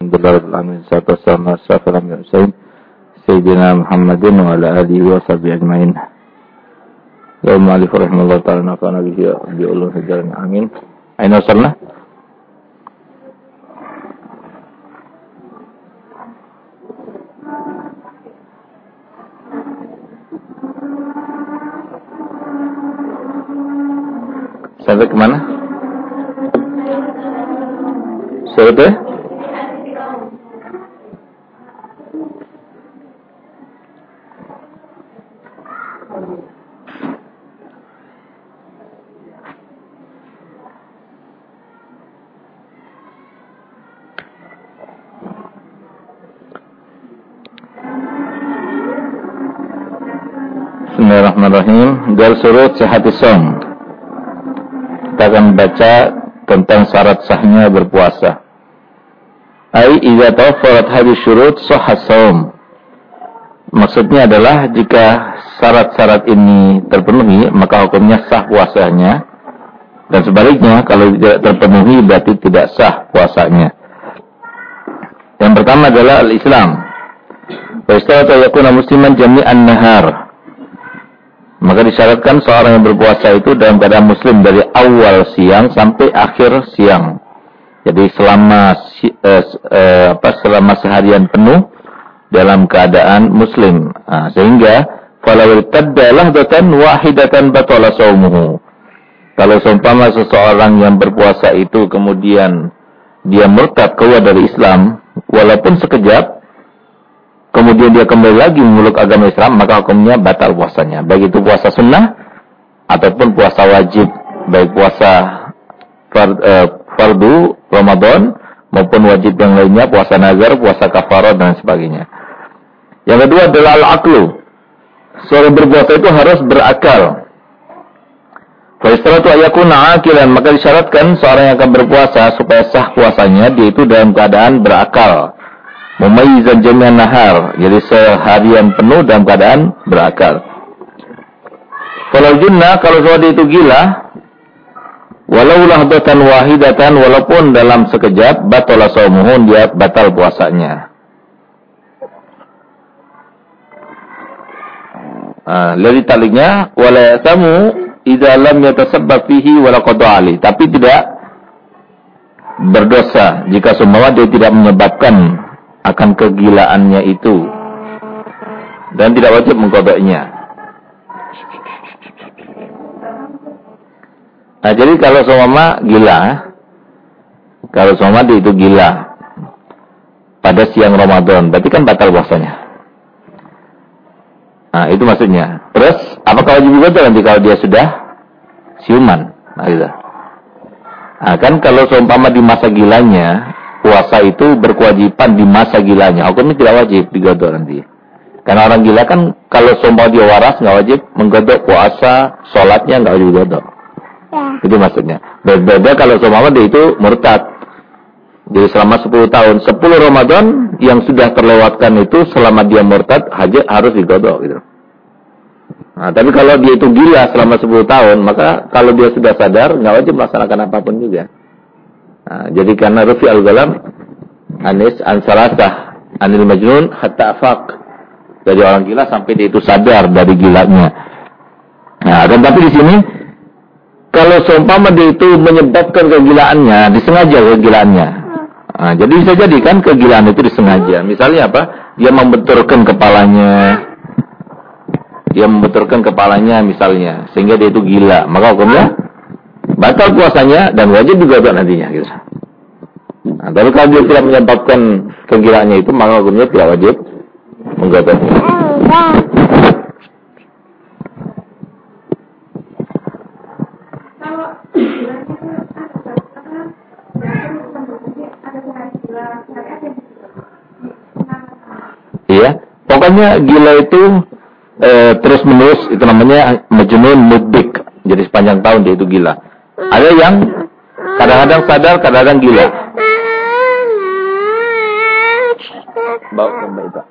Alhamdulillah Rabbil Alamin Sayyidina Muhammadin wa ala alihi wa sahbihi ajmain Ya ta'ala bihi bi ulum hijaran amin Aina wasalna? Sampai ke mana? Surat Bismillahirrahmanirrahim. Dal surut sehat som. Kita akan baca tentang syarat sahnya berpuasa. Ai idza tawaffarat hadhihi syurut sahha shaum. Maksudnya adalah jika syarat-syarat ini terpenuhi, maka hukumnya sah puasanya. Dan sebaliknya, kalau tidak terpenuhi berarti tidak sah puasanya. Yang pertama adalah al-Islam. Wa istata yakuna musliman jami'an nahar maka disyaratkan seorang yang berpuasa itu dalam keadaan muslim dari awal siang sampai akhir siang. Jadi selama eh, eh, apa selama seharian penuh dalam keadaan muslim. Nah, sehingga falawil taddalah datan wahidatan batala saumuhu. Kalau seumpama seseorang yang berpuasa itu kemudian dia murtad keluar dari Islam walaupun sekejap kemudian dia kembali lagi memeluk agama Islam, maka hukumnya batal puasanya. Baik itu puasa sunnah ataupun puasa wajib, baik puasa eh, fardu Ramadan maupun wajib yang lainnya, puasa nazar, puasa kafarah dan sebagainya. Yang kedua adalah al-aqlu. Seorang berpuasa itu harus berakal. Faistalatu ayakuna akilan, maka disyaratkan seorang yang akan berpuasa supaya sah puasanya, dia itu dalam keadaan berakal Mumayyizan jami'an nahar. Jadi seharian penuh dalam keadaan berakal. Kalau jinnah, kalau suatu itu gila, walau lahdatan wahidatan, walaupun dalam sekejap, batola saumuhun, dia batal puasanya. Uh, dari taliknya, wala yatamu idza lam yatasabbab fihi wala ali. Tapi tidak berdosa jika semua dia tidak menyebabkan akan kegilaannya itu dan tidak wajib mengkodoknya. Nah, jadi kalau seumpama gila, kalau dia itu gila pada siang Ramadan, berarti kan batal puasanya. Nah, itu maksudnya. Terus, apakah wajib juga nanti kalau dia sudah siuman? Nah, gitu. Nah, kan kalau seumpama di masa gilanya, puasa itu berkewajiban di masa gilanya. Hukumnya tidak wajib digodok nanti. Karena orang gila kan kalau sombong dia waras nggak wajib menggodok puasa, sholatnya nggak wajib digodok. Ya. Itu maksudnya. Berbeda kalau sombong dia itu murtad. Jadi selama 10 tahun, 10 Ramadan yang sudah terlewatkan itu selama dia murtad haji harus digodok gitu. Nah, tapi kalau dia itu gila selama 10 tahun, maka kalau dia sudah sadar nggak wajib melaksanakan apa pun juga. Nah, jadi karena rufi al-galam anis ansalasah anil majnun hatta afaq. Dari orang gila sampai dia itu sadar dari gilanya. Nah, dan tapi di sini kalau seumpama dia itu menyebabkan kegilaannya, disengaja kegilaannya. Nah, jadi bisa jadi kan kegilaan itu disengaja. Misalnya apa? Dia membenturkan kepalanya. Dia membenturkan kepalanya misalnya. Sehingga dia itu gila. Maka hukumnya batal puasanya dan wajib buat nantinya gitu. Nah, tapi kalau dia tidak menyebabkan kegilaannya itu maka hukumnya tidak wajib menggodoknya. Iya, pokoknya gila itu e, terus menerus itu namanya majnun mudbik. Jadi sepanjang tahun dia itu gila. Ada yang kadang-kadang sadar, kadang-kadang gila. Ke Mbak Ita.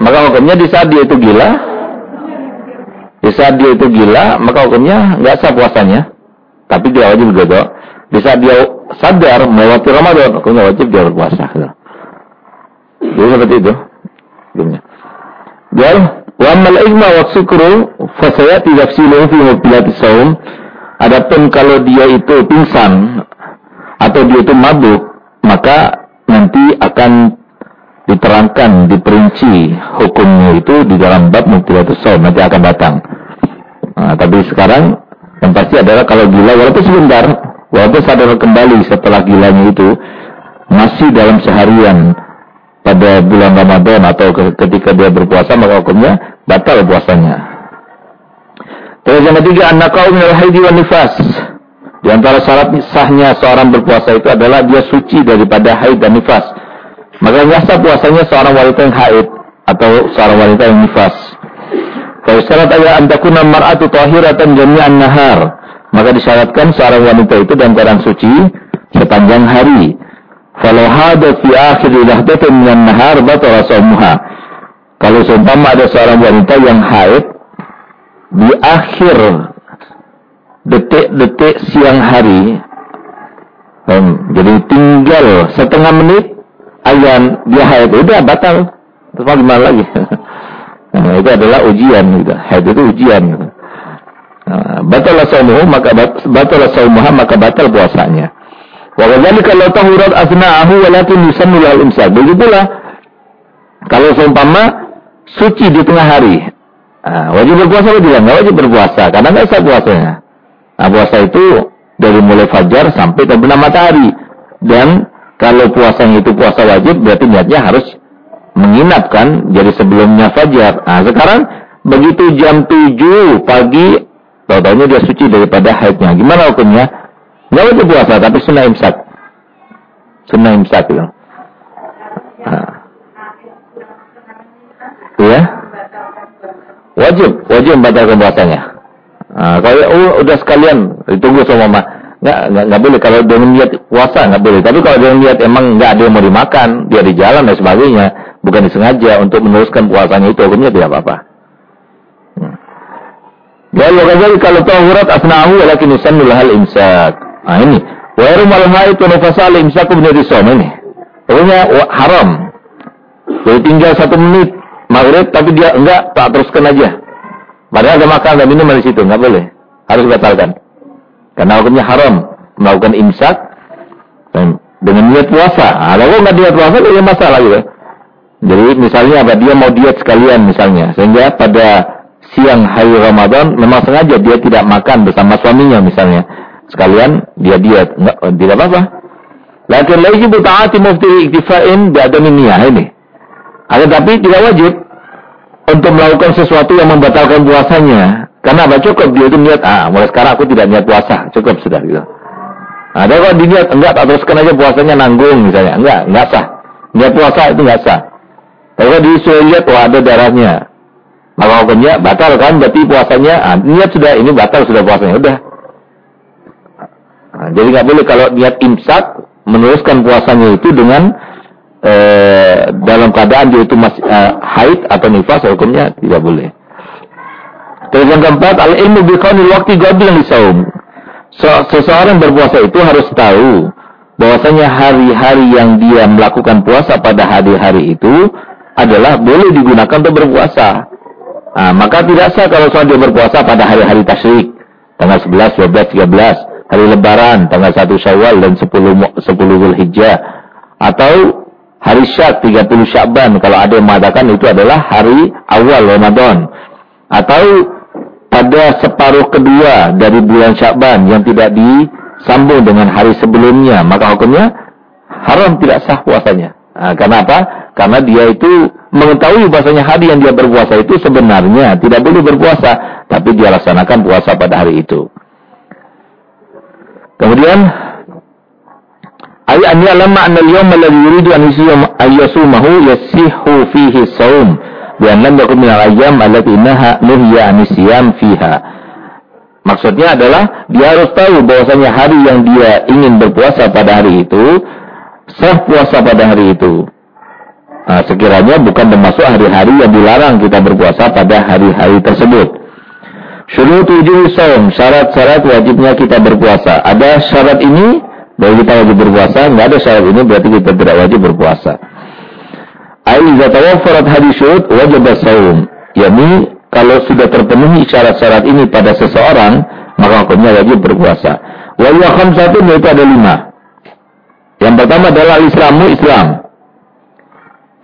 Maka hukumnya di saat dia itu gila, di saat dia itu gila, maka hukumnya nggak sah puasanya. tapi dia wajib godok. Bisa dia sadar melewati Ramadan, hukumnya wajib dia berpuasa. Jadi seperti itu. Dan wa amal igma wa sukru fa sayati tafsiluhu fi mubilati saum. Adapun kalau dia itu pingsan atau dia itu mabuk, maka nanti akan diterangkan, diperinci hukumnya itu di dalam bab mubilatus saum nanti akan datang. Nah, tapi sekarang yang pasti adalah kalau gila walaupun sebentar, walaupun sadar kembali setelah gilanya itu masih dalam seharian pada bulan Ramadan atau ketika dia berpuasa maka hukumnya batal puasanya. Terus yang ketiga anak kaum minal haidi wa nifas. Di antara syarat sahnya seorang berpuasa itu adalah dia suci daripada haid dan nifas. Maka sah puasanya seorang wanita yang haid atau seorang wanita yang nifas. Kalau syarat ayat antakuna mar'atu tahiratan jami'an nahar. Maka disyaratkan seorang wanita itu dalam keadaan suci sepanjang hari. Kalau hada fi akhir lahdatin minan nahar batala sawmuha. Kalau seumpama ada seorang wanita yang haid di akhir detik-detik siang hari, um, jadi tinggal setengah menit ayam dia haid udah batal. Terus gimana lagi? Nah, itu adalah ujian gitu. Haid itu ujian gitu. Nah, batal saumuhu maka batal saumuha maka batal puasanya. Wa kadzalika law tahurat asna'ahu walakin yusannu lahul imsak. Begitulah kalau seumpama suci di tengah hari. Nah, wajib berpuasa atau tidak? Enggak wajib berpuasa karena enggak sah puasanya. Nah, puasa itu dari mulai fajar sampai terbenam matahari. Dan kalau puasanya itu puasa wajib berarti niatnya harus menginapkan jadi sebelumnya fajar. Nah, sekarang begitu jam 7 pagi, tahu-tahunya dia suci daripada haidnya. Gimana hukumnya? Nggak wajib puasa, tapi sunnah imsak. Sunnah imsak itu. Nah. Ya? Wajib, wajib membatalkan puasanya. Nah, kalau oh, udah sekalian ditunggu sama mama, nggak, nggak, nggak boleh. Kalau dengan niat puasa nggak boleh. Tapi kalau dengan niat emang nggak ada yang mau dimakan, dia di jalan dan sebagainya, bukan disengaja untuk meneruskan puasanya itu hukumnya tidak apa-apa. Hmm. Ya, ya kalau tahurat asna'ahu walakin yusannu hal imsak. Nah ini, wa yarumal haid wa al imsaku min ini. Pokoknya haram. Jadi tinggal satu menit maghrib tapi dia enggak tak teruskan aja. Padahal ada makan dan minum di situ, enggak boleh. Harus batalkan. Karena hukumnya haram melakukan imsak dengan niat puasa. Nah, kalau enggak niat puasa, itu masalah gitu. Jadi misalnya apa dia mau diet sekalian misalnya, sehingga pada siang hari Ramadan memang sengaja dia tidak makan bersama suaminya misalnya. Sekalian dia diet, enggak tidak apa-apa. Lakin lagi taati mufti iktifa'in bi'adami niyah ini. Akan tapi tidak wajib untuk melakukan sesuatu yang membatalkan puasanya. Karena apa? Cukup dia itu niat, ah mulai sekarang aku tidak niat puasa. Cukup sudah gitu. Ada kalau diniat, enggak, teruskan aja puasanya nanggung misalnya. Enggak, enggak sah. Niat puasa itu enggak sah. Kalau disuruh lihat, wah ada darahnya. Maka hukumnya batal kan, berarti puasanya, ah, niat sudah, ini batal sudah puasanya, udah. Nah, jadi nggak boleh kalau niat imsak, meneruskan puasanya itu dengan eh, dalam keadaan dia itu masih eh, haid atau nifas, hukumnya tidak boleh. Terus yang keempat, al-ilmu biqaunil waktu qabla saum. Seseorang berpuasa itu harus tahu bahwasanya hari-hari yang dia melakukan puasa pada hari-hari itu adalah boleh digunakan untuk berpuasa. Nah, maka tidak sah kalau soal dia berpuasa pada hari-hari tasyrik, tanggal 11, 12, 13, hari lebaran, tanggal 1 Syawal dan 10 10 Zulhijjah atau hari Syak 30 Syakban kalau ada yang mengatakan itu adalah hari awal Ramadan atau pada separuh kedua dari bulan Syakban yang tidak disambung dengan hari sebelumnya maka hukumnya haram tidak sah puasanya. Nah, karena apa? Karena dia itu mengetahui bahasanya hari yang dia berpuasa itu sebenarnya tidak boleh berpuasa, tapi dia laksanakan puasa pada hari itu. Kemudian ayat ini lama anna al-yawm alladhi yuridu an yasumahu yasihu fihi saum bi an lam yakun min al-ayyam allati naha nuhiya an fiha. Maksudnya adalah dia harus tahu bahwasanya hari yang dia ingin berpuasa pada hari itu sah puasa pada hari itu. Nah, sekiranya bukan termasuk hari-hari yang dilarang kita berpuasa pada hari-hari tersebut. Syurut wujud saum, syarat-syarat wajibnya kita berpuasa. Ada syarat ini, bahwa kita wajib berpuasa. Nggak ada syarat ini, berarti kita tidak wajib berpuasa. Aiza tawaffarat hadis syurut, wajib saum. Yani, kalau sudah terpenuhi syarat-syarat ini pada seseorang, maka hukumnya wajib berpuasa. Wa satu yaitu ada lima. Yang pertama adalah Islamu Islam.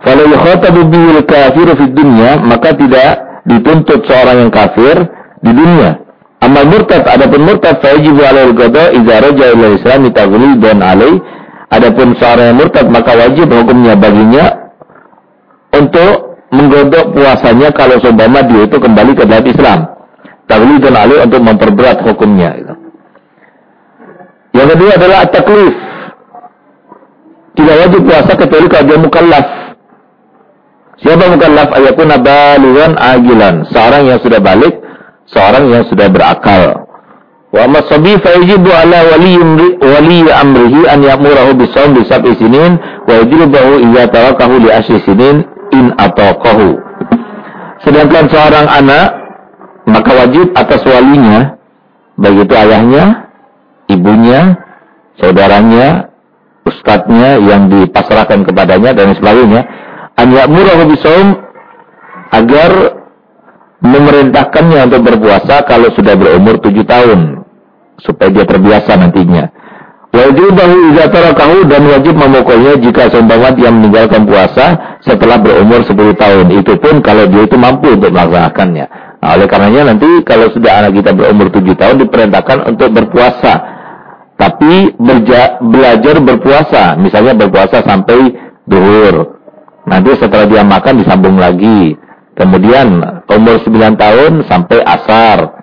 Kalau yukhatabu bihil kafiru fid dunya, maka tidak dituntut seorang yang kafir di dunia. Amal murtad, adapun murtad fajibu alaihi qada idza raja ila dan alai. Adapun seorang yang murtad maka wajib hukumnya baginya untuk menggodok puasanya kalau seumpama dia itu kembali ke dalam Islam. dan alai untuk memperberat hukumnya. Yang kedua adalah taklif. Tidak wajib puasa kecuali kalau dia mukallaf. Siapa mukallaf? Ayakun balighan agilan. Seorang yang sudah balik seorang yang sudah berakal. Wa masabi fayajibu ala wali wali amrihi an ya'murahu bisawm bi sab'i sinin wa yajribahu idza tarakahu li asyi sinin in ataqahu. Sedangkan seorang anak maka wajib atas walinya baik itu ayahnya, ibunya, saudaranya, ustadznya yang dipasrahkan kepadanya dan sebagainya an ya'murahu bisawm agar memerintahkannya untuk berpuasa kalau sudah berumur tujuh tahun supaya dia terbiasa nantinya. Wajibahu idza dan wajib memukulnya jika seumpama dia meninggalkan puasa setelah berumur 10 tahun. Itu pun kalau dia itu mampu untuk melaksanakannya. Nah, oleh karenanya nanti kalau sudah anak kita berumur 7 tahun diperintahkan untuk berpuasa. Tapi berja, belajar berpuasa, misalnya berpuasa sampai duhur. Nanti setelah dia makan disambung lagi. Kemudian umur 9 tahun sampai asar.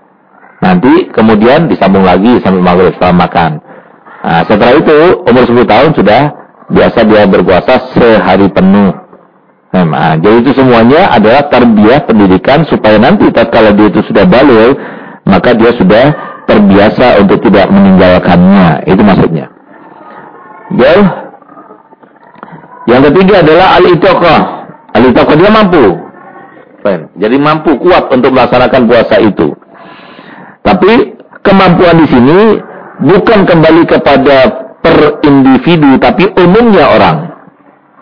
Nanti kemudian disambung lagi sampai maghrib setelah makan. Nah, setelah itu umur 10 tahun sudah biasa dia berpuasa sehari penuh. Nah, jadi itu semuanya adalah terbiasa pendidikan supaya nanti kalau dia itu sudah balik, maka dia sudah terbiasa untuk tidak meninggalkannya. Itu maksudnya. Ya. Yang ketiga adalah al-itoqah. Al-itoqah dia mampu jadi mampu kuat untuk melaksanakan puasa itu. Tapi kemampuan di sini bukan kembali kepada per individu, tapi umumnya orang.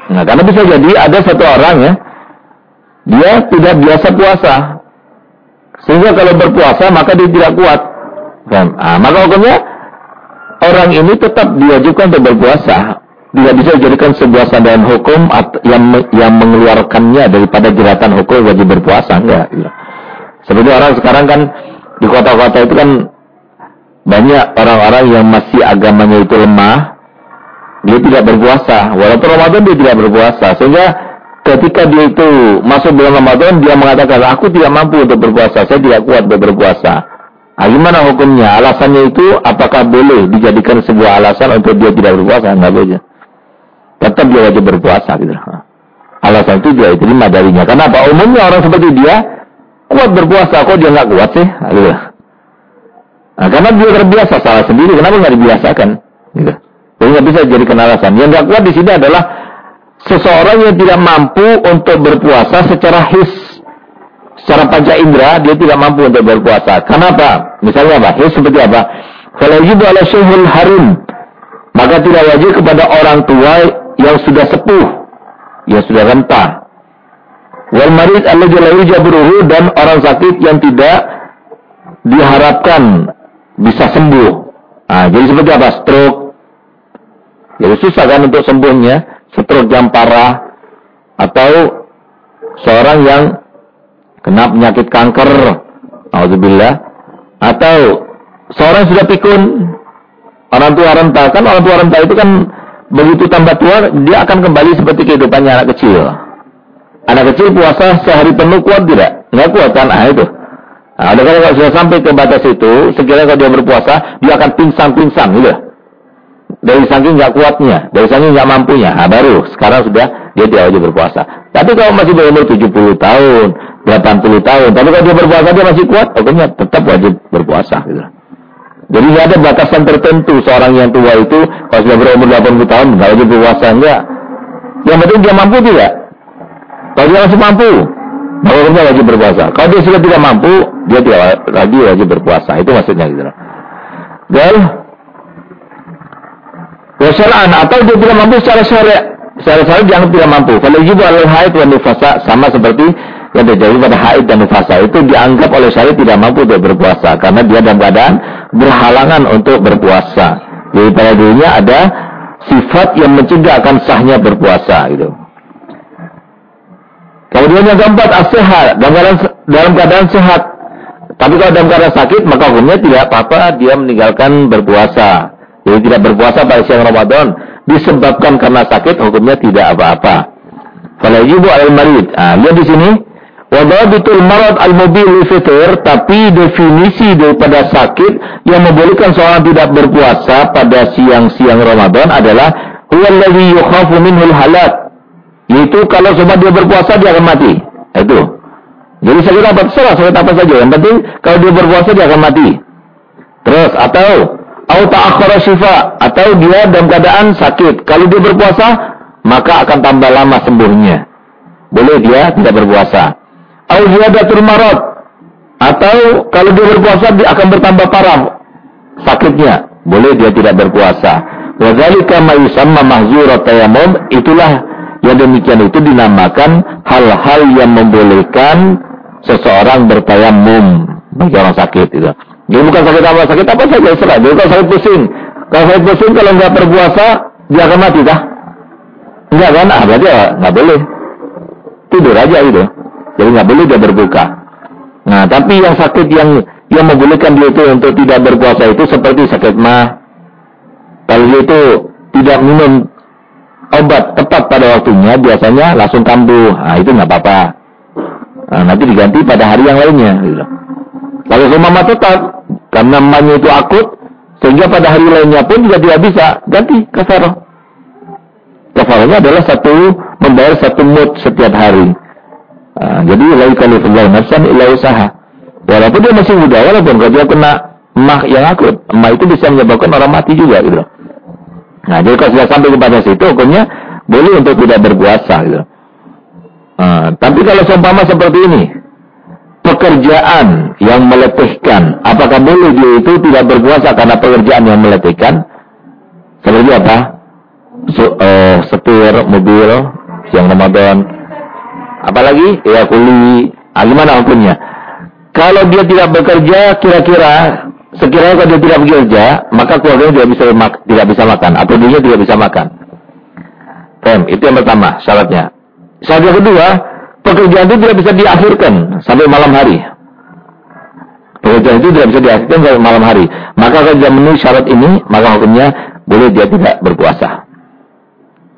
Nah, karena bisa jadi ada satu orang ya, dia tidak biasa puasa. Sehingga kalau berpuasa maka dia tidak kuat. Nah, maka hukumnya orang ini tetap diwajibkan untuk berpuasa tidak bisa dijadikan sebuah sandaran hukum yang yang mengeluarkannya daripada jeratan hukum wajib berpuasa enggak gitu. seperti orang sekarang kan di kota-kota itu kan banyak orang-orang yang masih agamanya itu lemah dia tidak berpuasa. Walaupun Ramadan dia tidak berpuasa sehingga ketika dia itu masuk bulan Ramadan dia mengatakan aku tidak mampu untuk berpuasa saya tidak kuat untuk berpuasa. Nah, gimana hukumnya? Alasannya itu apakah boleh dijadikan sebuah alasan untuk dia tidak berpuasa? Enggak boleh tetap dia wajib berpuasa gitu. Alasan itu dia diterima darinya. Kenapa? Umumnya orang seperti dia kuat berpuasa, kok dia nggak kuat sih? Gitu. Nah, karena dia terbiasa salah sendiri, kenapa nggak dibiasakan? Gitu. Jadi nggak bisa jadi alasan. Yang nggak kuat di sini adalah seseorang yang tidak mampu untuk berpuasa secara his, secara panca indera dia tidak mampu untuk berpuasa. Kenapa? Misalnya apa? His seperti apa? Kalau yudu ala syuhul harum, maka tidak wajib kepada orang tua yang sudah sepuh, yang sudah renta. Wal marid alladzi dan orang sakit yang tidak diharapkan bisa sembuh. Nah, jadi seperti apa? Stroke. Jadi susah kan untuk sembuhnya, stroke yang parah atau seorang yang kena penyakit kanker, alhamdulillah, atau seorang sudah pikun, orang tua renta kan orang tua renta itu kan begitu tambah tua, dia akan kembali seperti kehidupannya anak kecil. Anak kecil puasa sehari penuh kuat tidak? Nggak kuat kan? Ah itu. Nah, ada kalau sudah sampai ke batas itu, sekiranya kalau dia berpuasa, dia akan pingsan-pingsan gitu. Dari saking nggak kuatnya, dari saking nggak mampunya. Nah, baru sekarang sudah dia tidak wajib berpuasa. Tapi kalau masih berumur 70 tahun, 80 tahun, tapi kalau dia berpuasa dia masih kuat, hukumnya tetap wajib berpuasa gitu. Jadi ada batasan tertentu seorang yang tua itu kalau sudah berumur 80 tahun nggak wajib berpuasa enggak. Yang penting dia mampu tidak. Kalau dia masih mampu, Maka hukumnya wajib berpuasa. Kalau dia sudah tidak mampu, dia tidak lagi wajib berpuasa. Itu maksudnya gitu. Dan wasalan atau dia tidak mampu secara syariat. Secara syariat jangan tidak mampu. Kalau juga al haid dan nufasa sama seperti yang terjadi pada haid dan nufasa itu dianggap oleh syariat tidak mampu untuk berpuasa karena dia dalam keadaan berhalangan untuk berpuasa. Jadi pada dirinya ada sifat yang mencegah akan sahnya berpuasa gitu. Kemudian yang keempat as-sehat dalam keadaan, dalam keadaan sehat. Tapi kalau dalam keadaan sakit maka hukumnya tidak apa-apa dia meninggalkan berpuasa. Jadi tidak berpuasa pada siang Ramadan disebabkan karena sakit hukumnya tidak apa-apa. Kalau ibu al-marid. Ah, lihat di sini Wadabitul marad al-mobil fitr, tapi definisi daripada sakit yang membolehkan seorang tidak berpuasa pada siang-siang Ramadan adalah huwa alladhi yukhafu minhul halak. Yaitu kalau semua dia berpuasa dia akan mati. Itu. Jadi sakit apa? Terserah sakit apa saja. Yang penting kalau dia berpuasa dia akan mati. Terus atau au ta'akhkhara syifa atau dia dalam keadaan sakit. Kalau dia berpuasa maka akan tambah lama sembuhnya. Boleh dia tidak berpuasa au ziyadatul marad. Atau kalau dia berpuasa dia akan bertambah parah sakitnya. Boleh dia tidak berpuasa. Wa dzalika ma yusamma mahzurat tayammum itulah yang demikian itu dinamakan hal-hal yang membolehkan seseorang bertayamum bagi orang sakit itu jadi bukan sakit apa sakit apa saja serah. Jadi kalau sakit pusing. Kalau sakit pusing kalau nggak berpuasa dia akan mati dah enggak kan? Ah berarti nggak boleh. Tidur aja itu jadi nggak boleh dia berbuka. Nah, tapi yang sakit yang yang membolehkan dia itu untuk tidak berpuasa itu seperti sakit mah. Kalau dia itu tidak minum obat tepat pada waktunya, biasanya langsung kambuh. Nah, itu nggak apa-apa. Nah, nanti diganti pada hari yang lainnya. Gitu. Kalau seumpama tetap, karena mahnya itu akut, sehingga pada hari lainnya pun juga tidak bisa, ganti kafarah. Kafarahnya adalah satu, membayar satu mood setiap hari. Nah, jadi la yukallifullahu nafsan illa usaha. Walaupun dia masih muda, walaupun kalau dia kena emah yang akut, emah itu bisa menyebabkan orang mati juga gitu. Nah, jadi kalau sudah sampai kepada situ, hukumnya boleh untuk tidak berpuasa gitu. Nah, tapi kalau seumpama seperti ini, pekerjaan yang meletihkan, apakah boleh dia itu tidak berpuasa karena pekerjaan yang meletihkan? Seperti apa? So, uh, setir mobil yang Ramadan Apalagi ya kuli. Ah, gimana hukumnya? Kalau dia tidak bekerja, kira-kira sekiranya kalau dia tidak bekerja, maka keluarganya tidak bisa tidak bisa makan atau dia tidak bisa makan. Tem, itu yang pertama syaratnya. Syarat yang kedua, pekerjaan itu tidak bisa diakhirkan sampai malam hari. Pekerjaan itu tidak bisa diakhirkan sampai malam hari. Maka kalau dia memenuhi syarat ini, maka hukumnya boleh dia tidak berpuasa.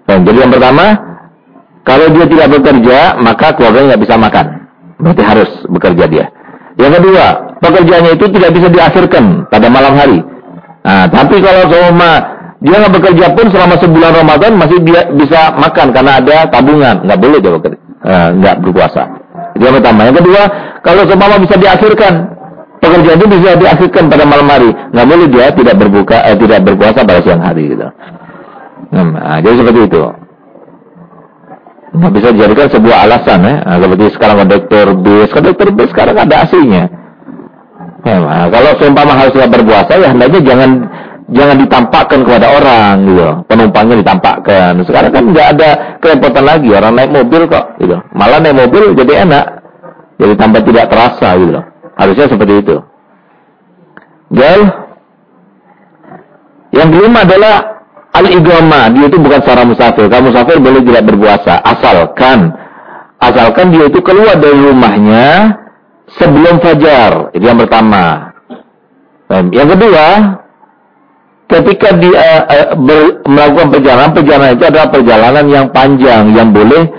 Tem, jadi yang pertama, kalau dia tidak bekerja, maka keluarganya nggak bisa makan. Berarti harus bekerja dia. Yang kedua, pekerjaannya itu tidak bisa diakhirkan pada malam hari. Nah, tapi kalau selama dia nggak bekerja pun selama sebulan Ramadan masih dia bisa makan karena ada tabungan, nggak boleh dia bekerja, uh, nggak berpuasa. Itu yang pertama. Yang kedua, kalau semua bisa diakhirkan, pekerjaan itu bisa diakhirkan pada malam hari, nggak boleh dia tidak berbuka, eh, tidak berpuasa pada siang hari gitu. Nah, jadi seperti itu nggak bisa dijadikan sebuah alasan ya. Nah, seperti sekarang kondektor bis, kondektor bis sekarang ada aslinya. Ya, nah, kalau seumpama harusnya berpuasa ya hendaknya jangan jangan ditampakkan kepada orang gitu. Penumpangnya ditampakkan. Sekarang kan nggak ada kerepotan lagi orang naik mobil kok gitu. Malah naik mobil jadi enak. Jadi tambah tidak terasa gitu. Harusnya seperti itu. Gel. Yang kelima adalah Al-igama, dia itu bukan seorang musafir. Kalau musafir boleh tidak berpuasa. Asalkan, asalkan dia itu keluar dari rumahnya sebelum fajar. Itu yang pertama. Yang kedua, ketika dia uh, ber, melakukan perjalanan, perjalanan itu adalah perjalanan yang panjang, yang boleh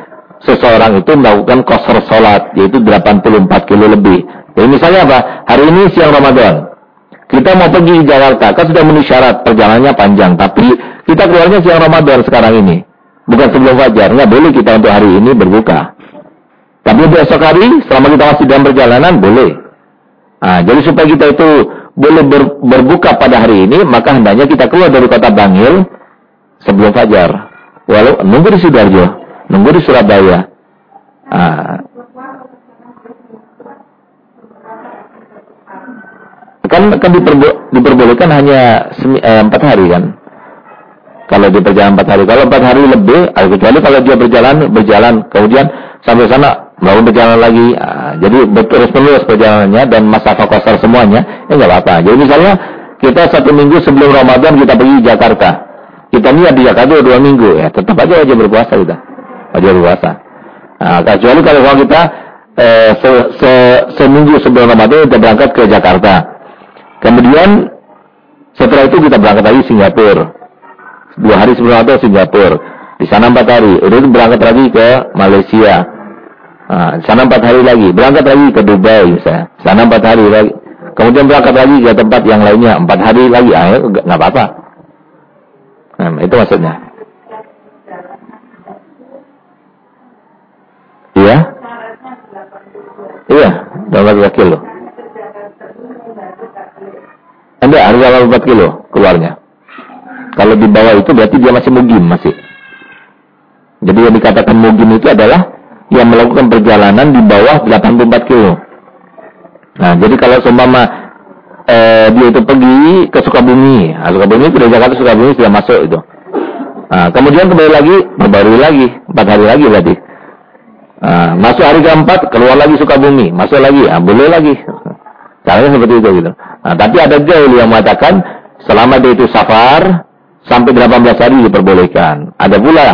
seseorang itu melakukan koser sholat, yaitu 84 kilo lebih. Jadi misalnya apa? Hari ini siang Ramadan. Kita mau pergi ke Jakarta, kan sudah memenuhi syarat perjalanannya panjang, tapi kita keluarnya siang Ramadan sekarang ini. Bukan sebelum fajar. Nggak boleh kita untuk hari ini berbuka. Tapi besok hari, selama kita masih dalam perjalanan, boleh. Nah, jadi supaya kita itu boleh ber, berbuka pada hari ini, maka hendaknya kita keluar dari kota Bangil sebelum fajar. Walau nunggu di Sidoarjo, nunggu di Surabaya. Nah, kan diperbo diperbolehkan hanya eh, empat hari kan. Kalau dia berjalan empat hari, kalau empat hari lebih, ah, kecuali kalau dia berjalan berjalan, kemudian sampai sana mau berjalan lagi, ah, jadi terus menerus perjalanannya dan masa kosar semuanya, ya nggak apa-apa. Jadi misalnya kita satu minggu sebelum Ramadan kita pergi Jakarta, kita niat di Jakarta dua minggu, ya tetap aja wajib berpuasa kita, wajib berpuasa. Nah, kecuali kalau kita eh, se, se, seminggu sebelum Ramadan kita berangkat ke Jakarta. Kemudian setelah itu kita berangkat lagi Singapura. Dua hari sebelum Ramadan Singapura. Di sana empat hari. Udah itu berangkat lagi ke Malaysia. Nah, di sana empat hari lagi. Berangkat lagi ke Dubai misalnya. Di sana empat hari lagi. Kemudian berangkat lagi ke tempat yang lainnya. Empat hari lagi. Ah, nggak apa-apa. Nah, itu maksudnya. Iya? Iya, 18 kilo. Anda harga 84 kilo keluarnya. Kalau di bawah itu berarti dia masih mugim masih. Jadi yang dikatakan mugim itu adalah yang melakukan perjalanan di bawah 84 kilo. Nah, jadi kalau seumpama eh, dia itu pergi ke Sukabumi, nah, Sukabumi itu dari Jakarta Sukabumi sudah masuk itu. Nah, kemudian kembali lagi, berbaru lagi, empat hari lagi berarti. Nah, masuk hari keempat, keluar lagi Sukabumi, masuk lagi, ah, boleh lagi. Caranya seperti itu gitu. Nah, tapi ada gaul yang mengatakan selama dia itu safar sampai 18 hari diperbolehkan. Ada pula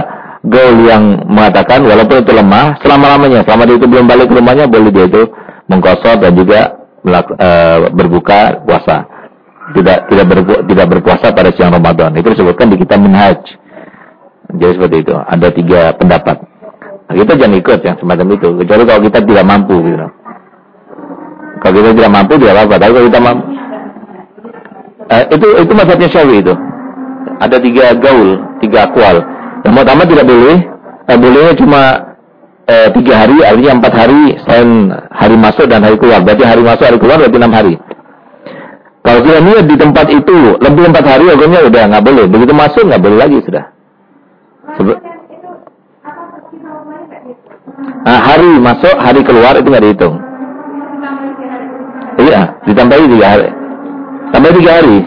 gaul yang mengatakan walaupun itu lemah, selama-lamanya, selama dia itu belum balik ke rumahnya boleh dia itu mengkosor dan juga melaku, uh, berbuka puasa. Tidak tidak berpu, tidak berpuasa pada siang Ramadan. Itu disebutkan di kitab Minhaj. Jadi seperti itu. Ada tiga pendapat. Nah, kita jangan ikut yang semacam itu. Kecuali kalau kita tidak mampu gitu. Kalau kita tidak mampu tidak apa-apa. Tapi kalau kita mampu, eh, itu itu maksudnya syawi itu. Ada tiga gaul, tiga akwal. Yang pertama tidak boleh, eh, bolehnya cuma eh, tiga hari, artinya empat hari selain hari masuk dan hari keluar. Berarti hari masuk, hari keluar berarti enam hari. Kalau sudah niat di tempat itu lebih empat hari, hukumnya udah nggak boleh. Begitu masuk nggak boleh lagi sudah. Sebe Nah, hari masuk, hari keluar itu nggak dihitung. Iya, ditambahi tiga hari. Tambah tiga hari.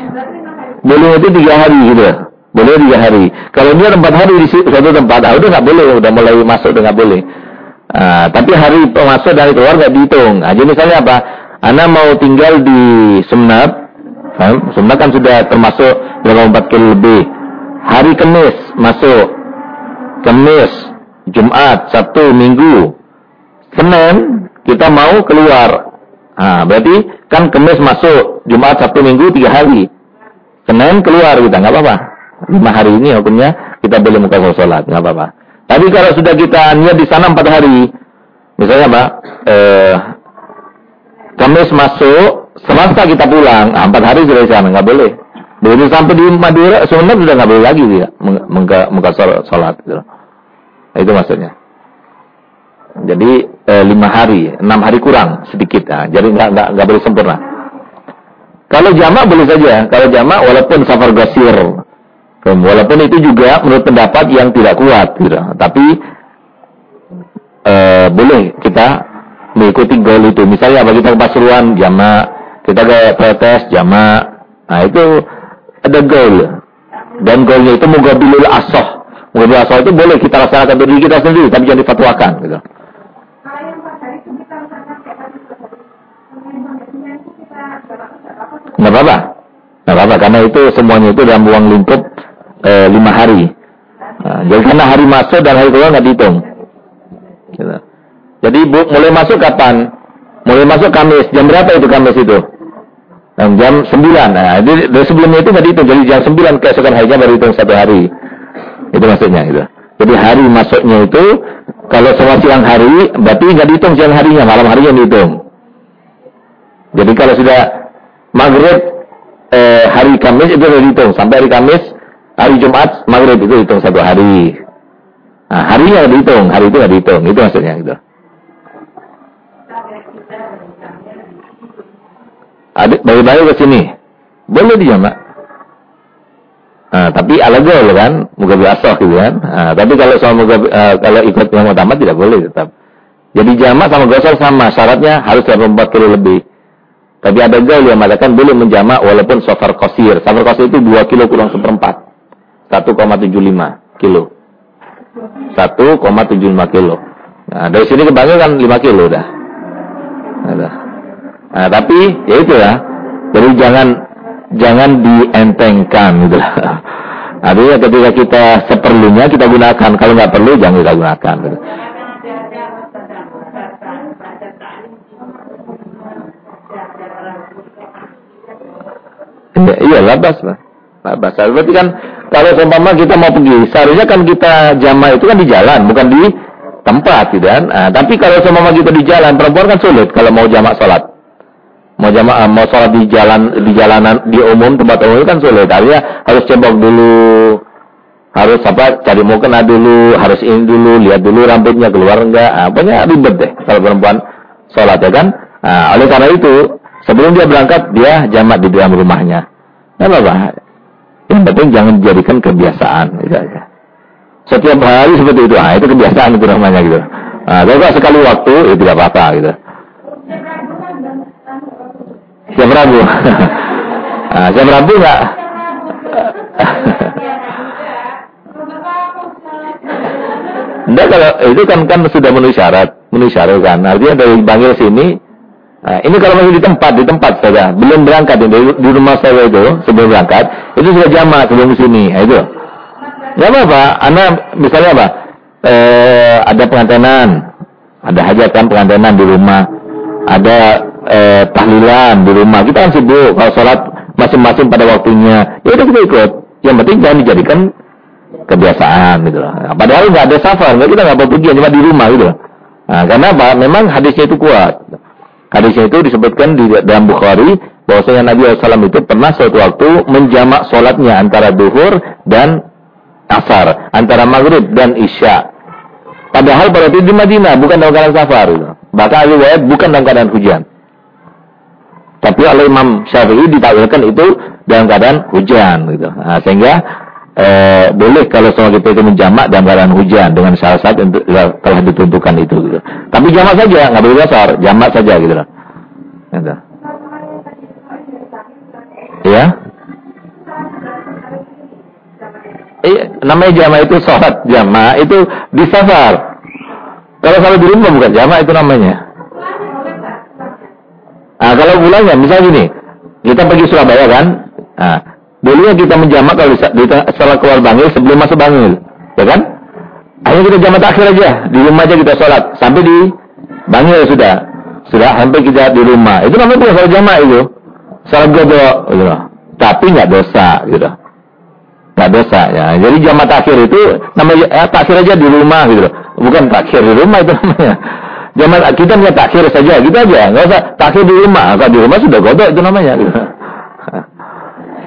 Boleh itu tiga hari gitu. Boleh tiga hari. Kalau dia tempat hari di suatu tempat, ah, udah nggak boleh, udah mulai masuk udah nggak boleh. Ah, tapi hari masuk dari keluar nggak dihitung. Ah, jadi misalnya apa? Anda mau tinggal di Sumnat, Sumnat kan sudah termasuk 24 kilo lebih. Hari Kamis masuk, Kamis, Jumat, Sabtu, Minggu, Senin kita mau keluar. Nah, berarti kan Kamis masuk, Jumat, Sabtu, Minggu tiga hari. Senin keluar kita, nggak apa-apa. Lima hari ini hukumnya kita boleh muka sholat, nggak apa-apa. Tapi kalau sudah kita niat di sana empat hari, misalnya apa? Eh, Kamis masuk, Selasa kita pulang, nah, empat hari sudah di sana, nggak boleh. Begitu sampai di Madura, sebenarnya sudah nggak boleh lagi dia muka, muka sholat. Gitu. Itu maksudnya. Jadi e, lima hari, enam hari kurang sedikit. Nah, jadi nggak nggak nggak boleh sempurna. Kalau jamak boleh saja. Kalau jamak walaupun safar gasir, walaupun itu juga menurut pendapat yang tidak kuat, gitu. Tapi e, boleh kita mengikuti goal itu. Misalnya bagi kita ke Pasuruan jamak, kita ke protes jamak. Nah itu ada goal. Dan goalnya itu mugabilul asoh Wudhu asal itu boleh kita laksanakan diri kita sendiri, tapi jangan difatwakan. Gitu. Nggak apa-apa. Nggak apa-apa, karena itu semuanya itu dalam uang lingkup e, lima hari. Nah, jadi karena hari masuk dan hari keluar nggak dihitung. Gitu. Jadi bu, mulai masuk kapan? Mulai masuk Kamis. Jam berapa itu Kamis itu? Nah, jam 9. Nah, jadi dari sebelumnya itu nggak dihitung. Jadi jam 9 keesokan harinya baru hitung satu hari. Itu maksudnya gitu. Jadi hari masuknya itu kalau semua siang hari berarti nggak dihitung siang harinya, malam harinya dihitung. Jadi kalau sudah maghrib eh, hari Kamis itu sudah dihitung sampai hari Kamis, hari Jumat maghrib itu dihitung satu hari. Nah, harinya dihitung, hari itu nggak dihitung, itu maksudnya gitu. Adik, balik-balik ke sini. Boleh dia, Mak. Nah, tapi ala gol kan, muka biasa gitu kan. Nah, tapi kalau sama muka, uh, kalau ikut yang utama tidak boleh tetap. Jadi jamak sama gosol sama, syaratnya harus 24 kilo lebih. Tapi ada gaul yang mengatakan boleh menjamak walaupun safar kosir. Safar kosir itu 2 kilo kurang seperempat. 1,75 kilo. 1,75 kilo. Nah, dari sini ke Bangil kan 5 kilo dah. Nah, nah tapi ya itu ya. Jadi jangan jangan dientengkan gitu lah. Artinya ketika kita seperlunya kita gunakan, kalau nggak perlu jangan kita gunakan. Gitu. Ya, iya, labas, Pak. Labas. Berarti kan kalau seumpama kita mau pergi, seharusnya kan kita jamaah itu kan di jalan, bukan di tempat, gitu kan. Nah, tapi kalau seumpama kita di jalan, perempuan kan sulit kalau mau jamaah sholat. Mau jamaah, mau sholat di jalan, di jalanan, di umum, tempat umum kan sulit. Artinya harus cebok dulu, harus apa, cari mau kena dulu, harus ini dulu, lihat dulu rambutnya keluar enggak. Nah, pokoknya ribet deh kalau perempuan sholat, ya kan. Nah, oleh karena itu, sebelum dia berangkat, dia jamaah di dalam rumahnya. Apa-apa. Yang penting jangan dijadikan kebiasaan. Gitu aja. Setiap hari seperti itu, ah itu kebiasaan itu namanya gitu. Nah, kalau sekali waktu, ya tidak apa-apa gitu. Siap Rabu. nah, siap Rabu enggak? Enggak kalau itu kan kan sudah memenuhi syarat, memenuhi syarat kan. Artinya dari Bangil sini Nah, ini kalau masih di tempat, di tempat saja, belum berangkat di, di rumah saya itu sebelum berangkat, itu sudah jamaah sebelum sini, nah, itu. Gak apa-apa, Anda misalnya apa? Eh, ada pengantenan, ada hajatan pengantenan di rumah, ada eh, tahlilan di rumah, kita kan sibuk kalau sholat masing-masing pada waktunya, ya udah kita ikut. Yang penting jangan dijadikan kebiasaan gitu loh. Nah, padahal nggak ada safar, kita nggak mau pergi, cuma di rumah gitu loh. Nah, karena apa? Memang hadisnya itu kuat. Hadisnya itu disebutkan di dalam Bukhari bahwasanya Nabi SAW itu pernah suatu waktu menjamak sholatnya antara duhur dan asar, antara maghrib dan isya. Padahal pada itu di Madinah, bukan dalam keadaan safar. Bahkan riwayat bukan dalam keadaan hujan. Tapi oleh Imam Syafi'i ditakwilkan itu dalam keadaan hujan. Gitu. Nah, sehingga eh, boleh kalau sholat itu menjamak dalam keadaan hujan dengan syarat-syarat yang telah ditentukan itu gitu. Tapi jamak saja, nggak boleh dasar, jamak saja gitu loh. Gitu. Ya. Eh, namanya jamak itu sholat jamak itu di safar. Kalau kalau di rumah bukan jamak itu namanya. Nah, kalau bulannya, misalnya gini, kita pergi Surabaya kan, nah, Dulunya kita menjamak kalau setelah keluar bangil sebelum masuk bangil. Ya kan? Akhirnya kita jamak akhir aja. Di rumah aja kita sholat. Sampai di bangil sudah. Sudah sampai kita di rumah. Itu namanya bukan sholat jamak itu. Sholat godok. Gitu. Tapi nggak dosa. Gitu. Nggak dosa. Ya. Jadi jamak akhir itu namanya eh, takhir aja di rumah. gitu. Bukan takhir di rumah itu namanya. Jamak kita punya takhir saja. Gitu aja. Nggak usah takhir di rumah. Kalau di rumah sudah godok itu namanya. Gitu.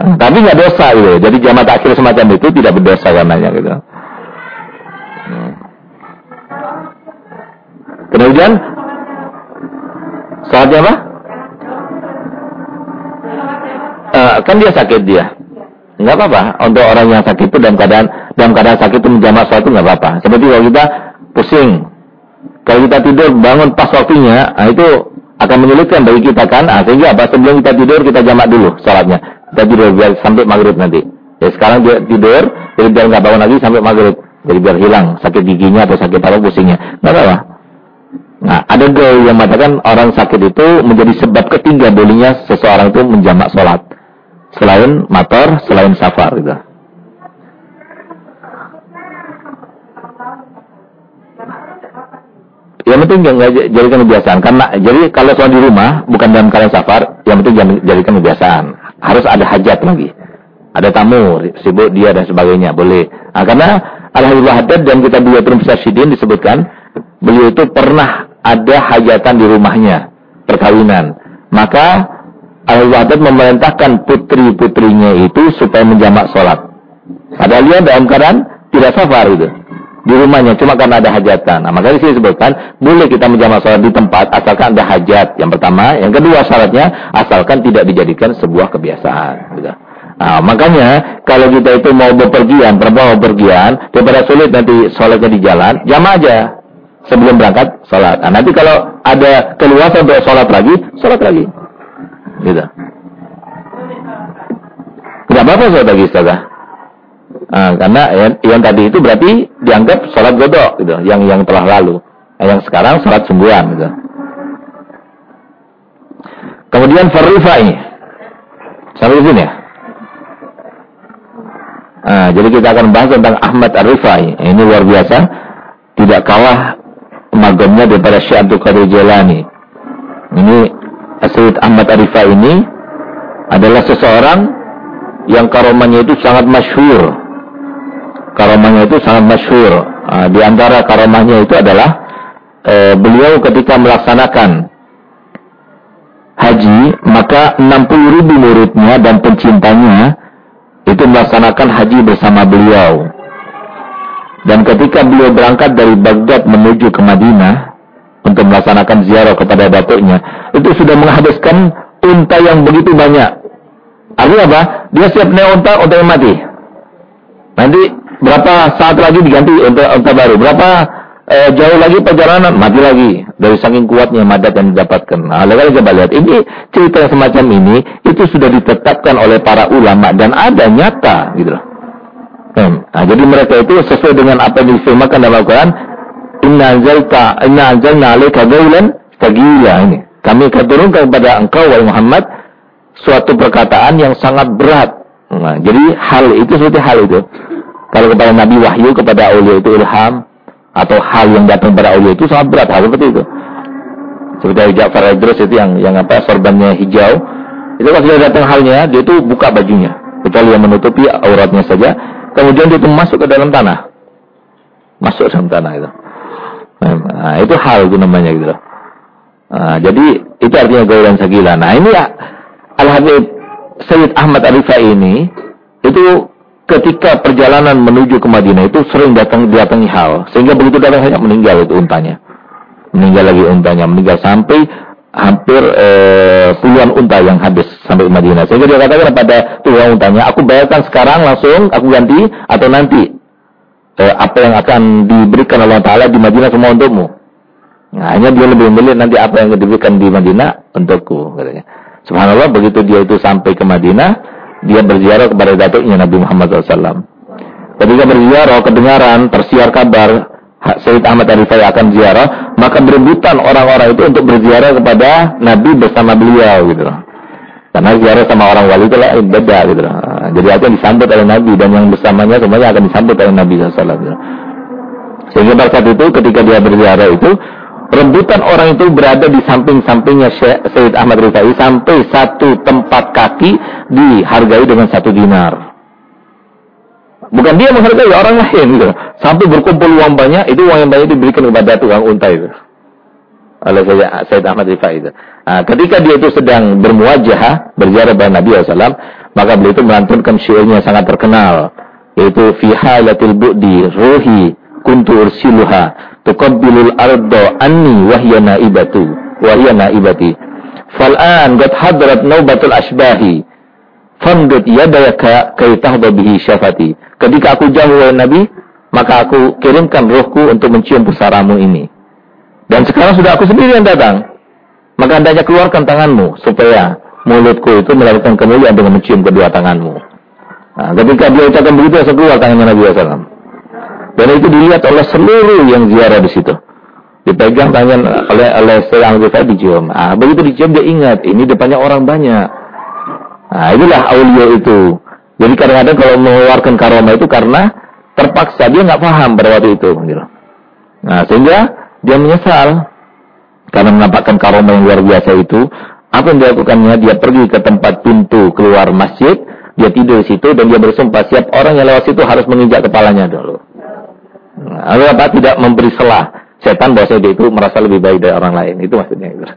Tapi nggak dosa gitu. Jadi jamaah takhir semacam itu tidak berdosa karenanya gitu. Hmm. Kemudian saatnya apa? Uh, kan dia sakit dia. Nggak apa-apa. Untuk orang yang sakit itu dalam keadaan dalam keadaan sakit itu menjamak suatu nggak apa-apa. Seperti kalau kita pusing, kalau kita tidur bangun pas waktunya, nah itu akan menyulitkan bagi kita kan. Nah, sehingga apa? Sebelum kita tidur kita jamak dulu sholatnya kita tidur biar sampai maghrib nanti. Ya sekarang dia tidur, jadi biar nggak bangun lagi sampai maghrib. Jadi biar hilang sakit giginya atau sakit apa pusingnya. Nggak apa-apa. Nah, ada gaya yang mengatakan orang sakit itu menjadi sebab ketiga bolehnya seseorang itu menjamak sholat. Selain motor, selain safar gitu. Yang penting jangan jadikan kebiasaan. Karena jadi kalau sholat di rumah bukan dalam keadaan safar, yang penting jangan jadikan kebiasaan harus ada hajat lagi. Ada tamu, sibuk dia dan sebagainya, boleh. Nah, karena Alhamdulillah Haddad dan kita dua Profesor Sidin disebutkan, beliau itu pernah ada hajatan di rumahnya, perkawinan. Maka Alhamdulillah Haddad memerintahkan putri-putrinya itu supaya menjamak sholat. Padahal dia dalam keadaan tidak safar itu di rumahnya cuma karena ada hajatan. Nah, maka di sini disebutkan boleh kita menjamak sholat di tempat asalkan ada hajat. Yang pertama, yang kedua syaratnya asalkan tidak dijadikan sebuah kebiasaan. Gitu. Nah, makanya kalau kita itu mau bepergian, perempuan mau bepergian, daripada sulit nanti sholatnya di jalan, jam aja sebelum berangkat sholat. Nah, nanti kalau ada keluasan untuk sholat lagi, sholat lagi. gitu. Tidak apa-apa sholat bagi istiqah. Nah, karena yang, yang tadi itu berarti dianggap sholat godok gitu, yang yang telah lalu. Nah, yang sekarang sholat sembuhan gitu. Kemudian farifai. Sampai sini ya. Nah, jadi kita akan bahas tentang Ahmad Ar-Rifai. Ini luar biasa. Tidak kalah magamnya daripada Syekh Abdul Qadir Jalani. Ini Sayyid Ahmad Ar-Rifai ini adalah seseorang yang karomanya itu sangat masyhur. Karomanya itu sangat masyhur. Nah, di antara karomahnya itu adalah eh, beliau ketika melaksanakan haji, maka 60 ribu muridnya dan pencintanya itu melaksanakan haji bersama beliau. Dan ketika beliau berangkat dari Baghdad menuju ke Madinah untuk melaksanakan ziarah kepada datuknya, itu sudah menghabiskan unta yang begitu banyak. Artinya apa? Dia siap naik unta, unta yang mati. Nanti berapa saat lagi diganti unta, unta baru? Berapa eh, jauh lagi perjalanan mati lagi dari saking kuatnya madat yang didapatkan. Nah, lalu coba lihat ini cerita semacam ini itu sudah ditetapkan oleh para ulama dan ada nyata gitu loh. Hmm. Nah, jadi mereka itu sesuai dengan apa yang difirmakan dalam Al-Quran. Inna anzalta inna anzalna alaika gaulan tagila ini. Kami akan turunkan kepada engkau wahai Muhammad suatu perkataan yang sangat berat. Nah, jadi hal itu seperti hal itu. Kalau kepada Nabi wahyu kepada aulia itu ilham, atau hal yang datang pada Allah itu sangat berat hal seperti itu. Seperti Ja'far Idris itu yang yang apa sorbannya hijau. Itu kalau sudah datang halnya, dia itu buka bajunya. Kecuali yang menutupi auratnya saja. Kemudian dia itu masuk ke dalam tanah. Masuk dalam tanah itu. Nah, itu hal itu namanya gitu Nah, jadi itu artinya gaulan sagila. Nah ini ya Al-Habib Sayyid Ahmad Arifah ini itu ketika perjalanan menuju ke Madinah itu sering datang didatangi hal. Sehingga begitu datang hanya meninggal itu untanya. Meninggal lagi untanya. Meninggal sampai hampir eh, puluhan unta yang habis sampai Madinah. Sehingga dia katakan kepada tuan untanya aku bayarkan sekarang langsung aku ganti atau nanti eh, apa yang akan diberikan Allah Taala di Madinah semua untukmu. Nah, hanya dia lebih memilih nanti apa yang diberikan di Madinah untukku katanya. Subhanallah begitu dia itu sampai ke Madinah dia berziarah kepada datuknya Nabi Muhammad SAW. Ketika berziarah, kedengaran, tersiar kabar Sayyid Ahmad Arifai akan ziarah, maka berebutan orang-orang itu untuk berziarah kepada Nabi bersama beliau gitu Karena ziarah sama orang wali itu beda gitu Jadi akan disambut oleh Nabi dan yang bersamanya semuanya akan disambut oleh Nabi SAW. Gitu. Sehingga pada saat itu ketika dia berziarah itu rebutan orang itu berada di samping-sampingnya Syed Ahmad Rifai sampai satu tempat kaki dihargai dengan satu dinar. Bukan dia menghargai orang lain gitu. Sampai berkumpul uang banyak, itu uang yang banyak diberikan kepada tukang unta itu. Oleh Syed Ahmad Rifai itu. Nah, ketika dia itu sedang bermuajah, berziarah pada Nabi SAW, maka beliau itu melantunkan syairnya sangat terkenal. Yaitu, Fi halatil bu'di ruhi kuntu ursiluha tuqabbilul ardo anni wahya naibatu wahya naibati. Fal'an qad hadrat naubatul asbahi famdud yadayaka kay tahda bihi syafati. Ketika aku jauh wahai nabi maka aku kirimkan rohku untuk mencium pusaramu ini. Dan sekarang sudah aku sendiri yang datang. Maka hendaknya keluarkan tanganmu supaya mulutku itu melakukan kemuliaan dengan mencium kedua tanganmu. Nah, ketika dia ucapkan begitu saya keluar tangannya Nabi SAW dan itu dilihat oleh seluruh yang ziarah di situ. Dipegang tangan oleh oleh Sayyidina Al dicium. Ah, begitu dicium dia ingat, ini depannya orang banyak. Nah, inilah aulia itu. Jadi kadang-kadang kalau mengeluarkan karoma itu karena terpaksa dia nggak paham pada waktu itu. Gitu. Nah, sehingga dia menyesal karena menampakkan karoma yang luar biasa itu. Apa yang dilakukannya? Dia pergi ke tempat pintu keluar masjid, dia tidur di situ dan dia bersumpah siap orang yang lewat situ harus menginjak kepalanya dulu. Lalu apa? Tidak memberi selah setan bahwa dia itu merasa lebih baik dari orang lain. Itu maksudnya. Itu.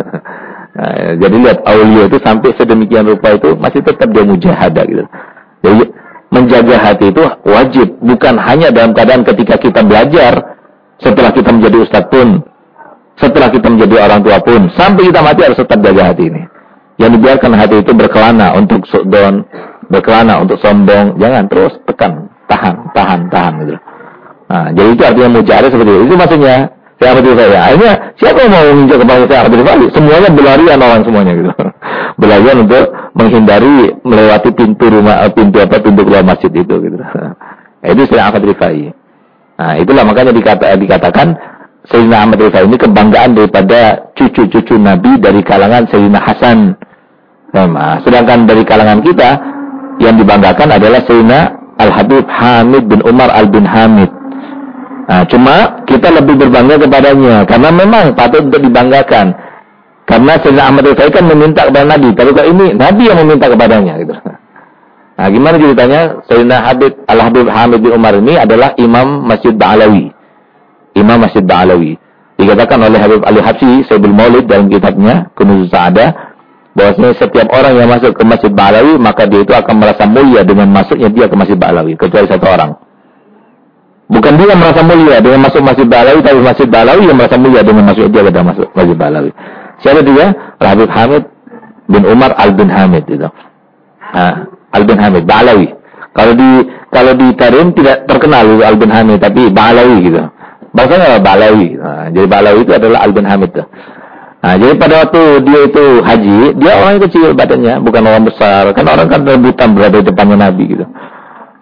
Nah, jadi lihat aulia itu sampai sedemikian rupa itu masih tetap dia mujahadah gitu. Jadi menjaga hati itu wajib, bukan hanya dalam keadaan ketika kita belajar, setelah kita menjadi ustadz pun, setelah kita menjadi orang tua pun, sampai kita mati harus tetap jaga hati ini. Yang dibiarkan hati itu berkelana untuk sudon, berkelana untuk sombong, jangan terus tekan, tahan, tahan, tahan gitu. Nah, jadi itu artinya mujarah seperti itu. Itu maksudnya sahabat itu saya. Akhirnya siapa yang mau menginjak kepala sahabat itu? Semuanya berlarian orang semuanya gitu. belajar untuk menghindari melewati pintu rumah eh, pintu apa pintu keluar masjid itu gitu. Nah, itu Sayyidina Ahmad Rifai. Nah, itulah makanya dikata, dikatakan Sayyidina Ahmad Rifai ini kebanggaan daripada cucu-cucu Nabi dari kalangan Sayyidina Hasan. Nah, sedangkan dari kalangan kita yang dibanggakan adalah Sayyidina Al-Habib Hamid bin Umar Al-bin Hamid. Nah, cuma kita lebih berbangga kepadanya karena memang patut untuk dibanggakan. Karena Sayyidina Ahmad Rifai kan meminta kepada Nabi, tapi kalau ini Nabi yang meminta kepadanya gitu. Nah, gimana ceritanya? Sayyidina Habib Al-Habib Hamid bin Umar ini adalah Imam Masjid Ba'alawi. Imam Masjid Ba'alawi. Dikatakan oleh Habib Ali Habsi, Sayyidul Maulid dalam kitabnya, Kunuz Sa'adah, bahwasanya setiap orang yang masuk ke Masjid Ba'alawi, maka dia itu akan merasa mulia dengan masuknya dia ke Masjid Ba'alawi, kecuali satu orang. Bukan dia merasa mulia dengan masuk Masjid Balawi, tapi Masjid Balawi yang merasa mulia dengan masuk dia ke masuk Masjid Balawi. Siapa dia? Habib Hamid bin Umar Al bin Hamid itu. Nah, Al bin Hamid Balawi. Kalau di kalau di Tarim tidak terkenal Al bin Hamid, tapi Balawi gitu. Bahasanya Balawi. Nah, jadi Balawi itu adalah Al bin Hamid. Tuh. Nah, jadi pada waktu dia itu haji, dia orang kecil badannya, bukan orang besar. Kan orang kan rebutan berada di depannya Nabi gitu.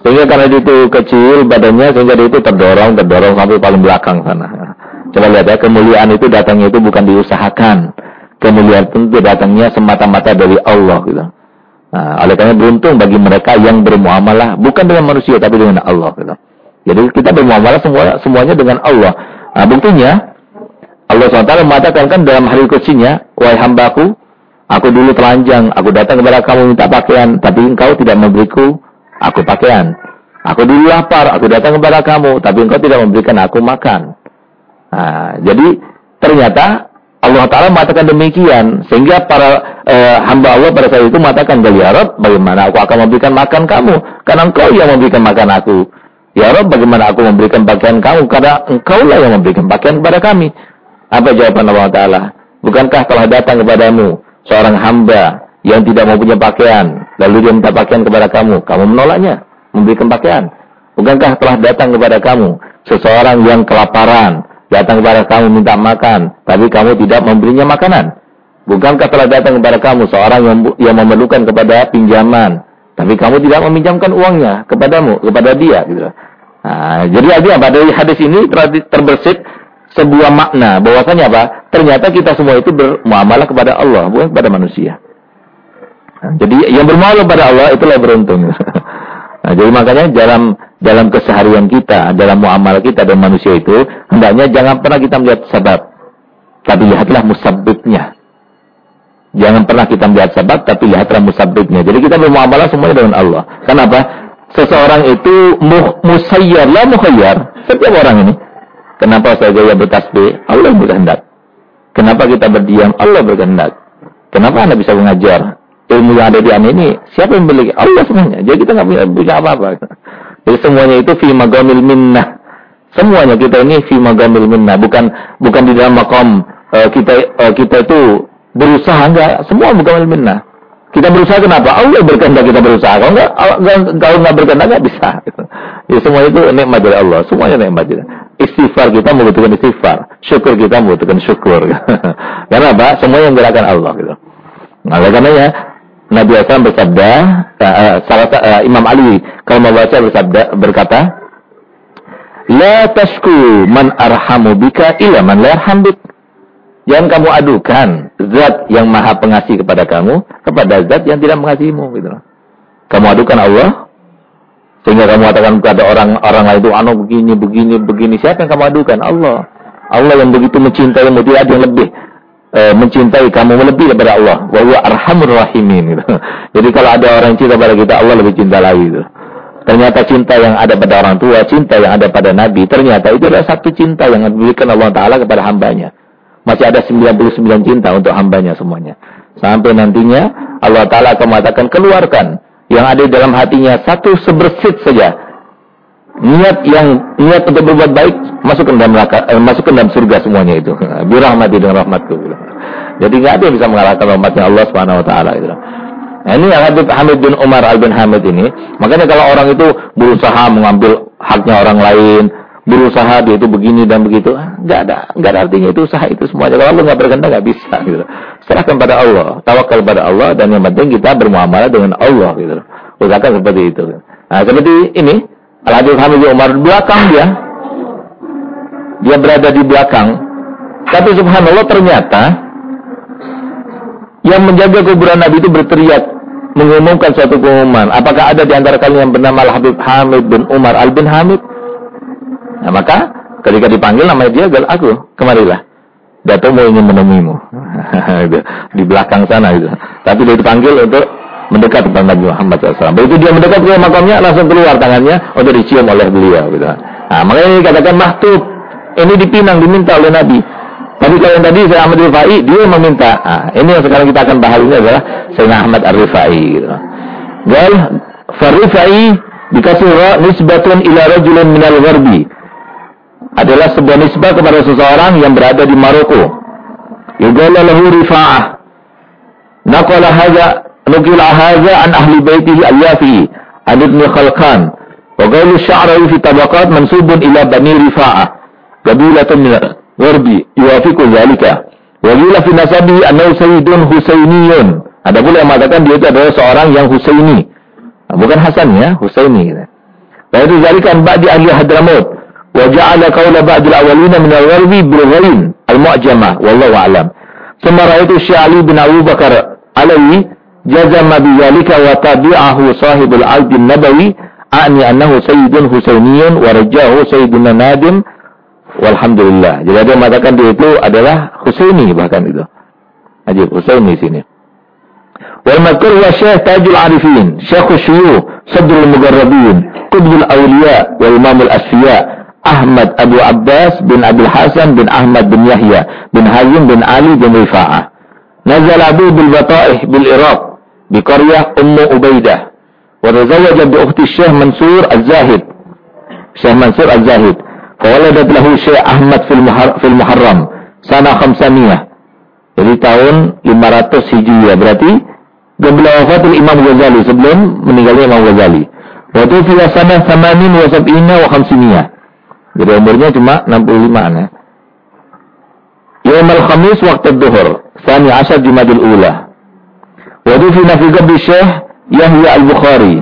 Sehingga karena itu kecil badannya sehingga itu terdorong, terdorong sampai paling belakang sana. Coba lihat ya, kemuliaan itu datangnya itu bukan diusahakan. Kemuliaan itu datangnya semata-mata dari Allah gitu. Nah, oleh karena beruntung bagi mereka yang bermuamalah bukan dengan manusia tapi dengan Allah gitu. Jadi kita bermuamalah semua semuanya dengan Allah. Nah, buktinya Allah SWT mengatakan kan dalam hari kursinya, wahai hambaku, aku dulu telanjang, aku datang kepada kamu minta pakaian, tapi engkau tidak memberiku aku pakaian. Aku dulu lapar, aku datang kepada kamu, tapi engkau tidak memberikan aku makan. Nah, jadi ternyata Allah Ta'ala mengatakan demikian. Sehingga para eh, hamba Allah pada saat itu mengatakan, Ya Rob, bagaimana aku akan memberikan makan kamu? Karena engkau yang memberikan makan aku. Ya Rob, bagaimana aku memberikan pakaian kamu? Karena engkau lah yang memberikan pakaian kepada kami. Apa jawaban Allah Ta'ala? Bukankah telah datang kepadamu seorang hamba yang tidak mempunyai pakaian, lalu dia minta pakaian kepada kamu, kamu menolaknya, memberikan pakaian. Bukankah telah datang kepada kamu seseorang yang kelaparan, datang kepada kamu minta makan, tapi kamu tidak memberinya makanan? Bukankah telah datang kepada kamu seorang yang, yang memerlukan kepada pinjaman, tapi kamu tidak meminjamkan uangnya kepadamu, kepada dia gitu. Nah, jadi apa? Dari hadis ini terbersit sebuah makna bahwasanya apa? Ternyata kita semua itu bermuamalah kepada Allah, bukan kepada manusia. Jadi yang bermuamalah pada Allah itulah beruntung. nah, jadi makanya dalam dalam keseharian kita, dalam muamalah kita dan manusia itu, hendaknya jangan pernah kita melihat sebab, tapi lihatlah musabibnya. Jangan pernah kita melihat sebab, tapi lihatlah musabibnya. Jadi kita bermuamalah semuanya dengan Allah. Kenapa? Seseorang itu musayyar, lah mukhayyar. Setiap orang ini. Kenapa saya gaya bertasbih? Allah berkehendak. Kenapa kita berdiam? Allah berkehendak. Kenapa Anda bisa mengajar? Ilmu yang ada di amin ini siapa yang memiliki? Allah semuanya. Jadi kita nggak punya, punya apa-apa. Jadi semuanya itu fi magamil minnah. Semuanya kita ini fi magamil minnah. Bukan bukan di dalam makom uh, kita uh, kita itu berusaha enggak. Semua magamil minnah. Kita berusaha kenapa? Allah berkehendak kita berusaha. Kalau enggak kalau enggak berkehendak enggak bisa. Ya semua itu nikmat dari Allah. Semuanya nikmat dari istighfar kita membutuhkan istighfar. Syukur kita membutuhkan syukur. Karena apa? Semuanya yang gerakan Allah gitu. Nah, oleh karenanya Nabi SAW bersabda, uh, salah, uh, Imam Ali kalau membaca bersabda berkata, La tashku man arhamu bika ila man la yarham bik. Jangan kamu adukan zat yang maha pengasih kepada kamu kepada zat yang tidak mengasihimu gitu. Kamu adukan Allah sehingga kamu katakan kepada orang-orang lain itu anu begini begini begini siapa yang kamu adukan Allah Allah yang begitu mencintaimu tidak ada yang lebih e, mencintai kamu lebih daripada Allah. Wa huwa arhamur rahimin gitu. Jadi kalau ada orang yang cinta pada kita, Allah lebih cinta lagi gitu. Ternyata cinta yang ada pada orang tua, cinta yang ada pada Nabi, ternyata itu adalah satu cinta yang diberikan Allah Ta'ala kepada hambanya. Masih ada 99 cinta untuk hambanya semuanya. Sampai nantinya Allah Ta'ala akan mengatakan, keluarkan yang ada di dalam hatinya satu sebersit saja niat yang niat untuk berbuat baik masuk ke dalam eh, dalam surga semuanya itu. Birahmati dengan rahmatku. Gitu. Jadi nggak ada yang bisa mengalahkan rahmatnya Allah Subhanahu Wa Taala. Gitu. Nah, ini yang Habib Hamid bin Umar al bin Hamid ini. Makanya kalau orang itu berusaha mengambil haknya orang lain, berusaha dia itu begini dan begitu. Enggak ada, enggak ada artinya itu usaha itu semuanya. Kalau Allah enggak berkehendak enggak bisa gitu. Serahkan pada Allah, tawakal pada Allah dan yang penting kita bermuamalah dengan Allah gitu. Usahakan seperti itu. Nah, seperti ini Al-Habib Hamid Umar belakang dia dia berada di belakang. Tapi subhanallah ternyata yang menjaga kuburan Nabi itu berteriak mengumumkan suatu pengumuman. Apakah ada di antara kalian yang bernama Al-Habib Hamid bin Umar Al-Bin Hamid? Nah, maka ketika dipanggil namanya dia gal aku, kemarilah. Dato mau ingin menemuimu. di belakang sana gitu. Tapi dia dipanggil untuk mendekat kepada Nabi Muhammad SAW. Begitu dia mendekat ke makamnya, langsung keluar tangannya untuk dicium oleh beliau. Gitu. Nah, makanya dikatakan mahtub. Ini dipinang, diminta oleh Nabi. Tapi kalau yang tadi saya Ahmad Rifai, dia meminta. Nah, ini yang sekarang kita akan bahas ini adalah Sayyidina Ahmad Ar-Rifai. Gitu. Gal, Farifai dikasih nisbatun ila rajulun minal gharbi adalah sebuah nisbah kepada seseorang yang berada di Maroko. Yuqala lahu Rifa'ah. Naqala hadza nukila hadza an ahli baitihi al-Yafi an ibn Khalqan. Wa qawlu sya'rawi fi tabaqat mansubun ila Bani Rifa'ah. Qabilatun min wardi yuafiku zalika. Walila fi nasabi annahu sayyidun husainiyun. Ada pula yang mengatakan dia itu adalah seorang yang husaini. Ah, bukan Hasan ya, husaini. Gitu. Itu zalikan ba'di ahli Hadramut. Wa ja'ala qawla ba'di al-awalina min al-gharbi bil-ghalin. al-mu'jama. Wallahu a'lam. Summa itu Sya'li bin Abu Bakar alaihi jazama bi zalika wa tabi'ahu sahibul 'abd an-nabawi a'ni annahu sayyidun husainiyun wa rajahu Nadim Walhamdulillah. Jadi ada yang mengatakan dia itu adalah Husaini bahkan itu. Ajib, Husaini sini. Wal madkur wa Syekh Tajul Arifin, Syekh Syuyuh, Sadrul Mugarrabin, Qutbul Awliya, wa Imamul Asfiya, Ahmad Abu Abbas bin Abdul Hasan bin Ahmad bin Yahya bin Hazim bin Ali bin Rifa'ah. Qaryah Ummu Ubaidah. Wa tazawwaja bi ukhti Syekh Fawaladat lahu Syekh Ahmad fil, Muhar fil Muharram sana khamsaniyah. Jadi tahun 500 Hijriah berarti Qabla wafatul Imam Ghazali sebelum meninggalnya Imam Ghazali. Wa tufiya sanah 80 wa 70 wa 500. Jadi umurnya cuma 65 ya. Yawm al-Khamis waktu duhur, Sani Asar Jumadil Ula. Wadu fi nafi qabli Syekh Yahya al-Bukhari.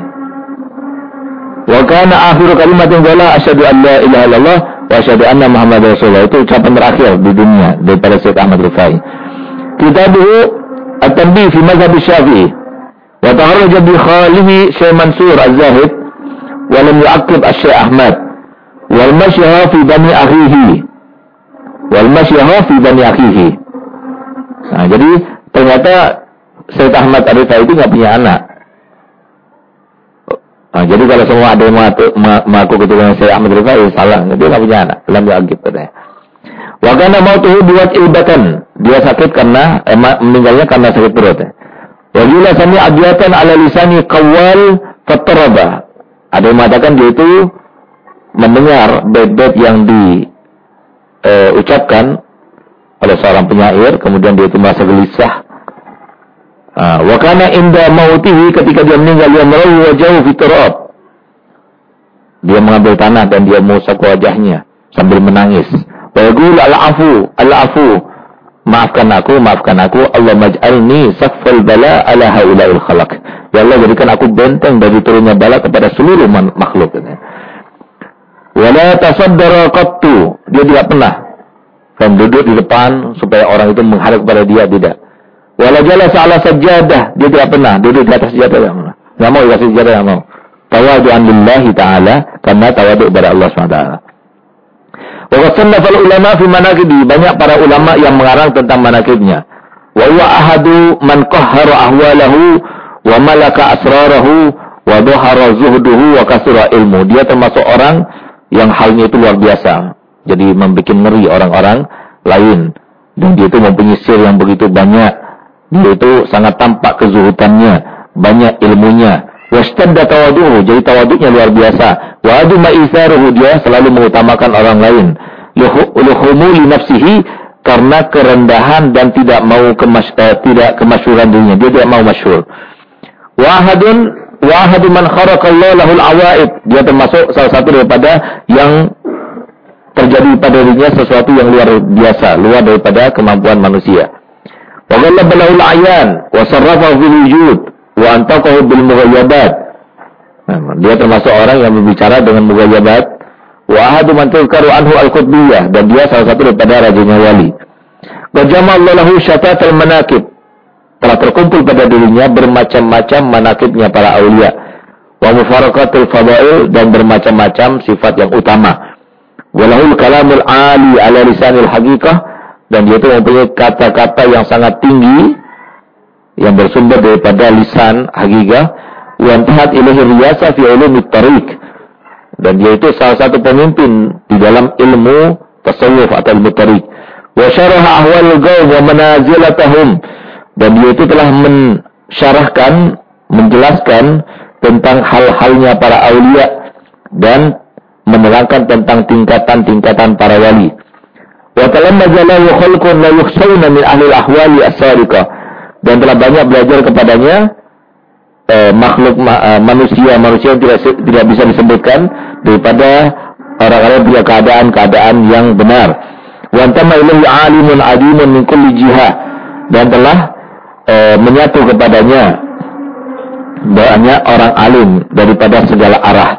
Wa kana akhiru kalimatin qala asyhadu an la ilaha illallah wa asyhadu anna Muhammad Rasulullah. Itu ucapan terakhir di dunia daripada Syekh Ahmad Rifai. Kitabuhu At-Tanbih fi Mazhab Syafi'i. Wa taharraja bi khalihi Syekh Mansur Az-Zahid wa lam yu'aqib Syekh Ahmad wal masyaha fi bani akhihi wal masyaha fi bani akhihi nah jadi ternyata Sayyid Ahmad Arifah itu nggak punya anak nah, jadi kalau semua ada yang mengaku keturunan Sayyid Ahmad Arifah ya salah. Dia nggak punya anak. Lam yu'agib katanya wa kana mautuhu buat ilbatan dia sakit karena eh, meninggalnya karena sakit perut. Wa gila sami adiyatan ala lisani qawwal fataraba. Ada yang mengatakan dia itu mendengar bed-bed yang diucapkan uh, oleh seorang penyair, kemudian dia itu merasa gelisah. Uh, Wakana indah mautihi ketika dia meninggal dia merayu wajah fitrot. Dia mengambil tanah dan dia mengusap wajahnya sambil menangis. Wa al-afu, al-afu. Maafkan aku, maafkan aku. Allah maj'alni sakfal bala ala haula'il khalaq. Ya Allah jadikan aku benteng dari turunnya bala kepada seluruh makhluk. Wala tasaddara qattu. Dia tidak pernah dan duduk di depan supaya orang itu menghadap kepada dia tidak. Wala jalasa ala sajadah. Dia tidak pernah duduk di atas sajadah yang mana. Enggak mau dikasih sajadah yang mau. Tawadu'an lillahi ta'ala karena tawadu kepada Allah SWT. Wa qad ulama fi manaqibi. Banyak para ulama yang mengarang tentang manaqibnya. Wa huwa ahadu man qahhara ahwalahu wa malaka asrarahu wa dhahara zuhduhu wa kasura ilmu. Dia termasuk orang yang halnya itu luar biasa. Jadi membuat ngeri orang-orang lain. Dan dia itu mempunyai sir yang begitu banyak. Dia itu sangat tampak kezuhutannya. Banyak ilmunya. Wastadda tawaduhu. Jadi tawaduknya luar biasa. Wa adu ma'isaruhu. Dia selalu mengutamakan orang lain. Luhumu li nafsihi. Karena kerendahan dan tidak mau kemas, eh, tidak kemasyuran dirinya. Dia tidak mau masyur. Wahadun wa ahadu man kharaqallahu lahul awaid. Dia termasuk salah satu daripada yang terjadi pada dirinya sesuatu yang luar biasa, luar daripada kemampuan manusia. Wa ghallaba lahu al-ayan wa bil dia termasuk orang yang berbicara dengan mughayyabat. Wa ahadu man anhu al-qutbiyah dan dia salah satu daripada rajanya wali. Wa jama'allahu lahu syatatal manakib. Telah terkumpul pada dirinya bermacam-macam manakibnya para aulia. Wa mufaraqatul fadail dan bermacam-macam sifat yang utama. Walahul kalamul ali ala lisanil haqiqah dan dia itu mempunyai kata-kata yang sangat tinggi yang bersumber daripada lisan haqiqah wa antahat ilahi riyasa fi ulumit tariq. Dan dia itu salah satu pemimpin di dalam ilmu tasawuf atau ilmu tariq. Wa syaraha ahwal qaum wa manazilatahum dan dia itu telah mensyarahkan menjelaskan tentang hal-halnya para aulia dan menerangkan tentang tingkatan-tingkatan para wali. Wa talamma jalahu khalqun la yukhshawna min ahli al-ahwali as-sariqah. Dan telah banyak belajar kepadanya eh, makhluk ma, eh, manusia manusia yang tidak tidak bisa disebutkan daripada orang-orang punya keadaan-keadaan yang benar. Wa antama ilahi alimun adimun min kulli dan telah eh, menyatu kepadanya banyak orang alim daripada segala arah.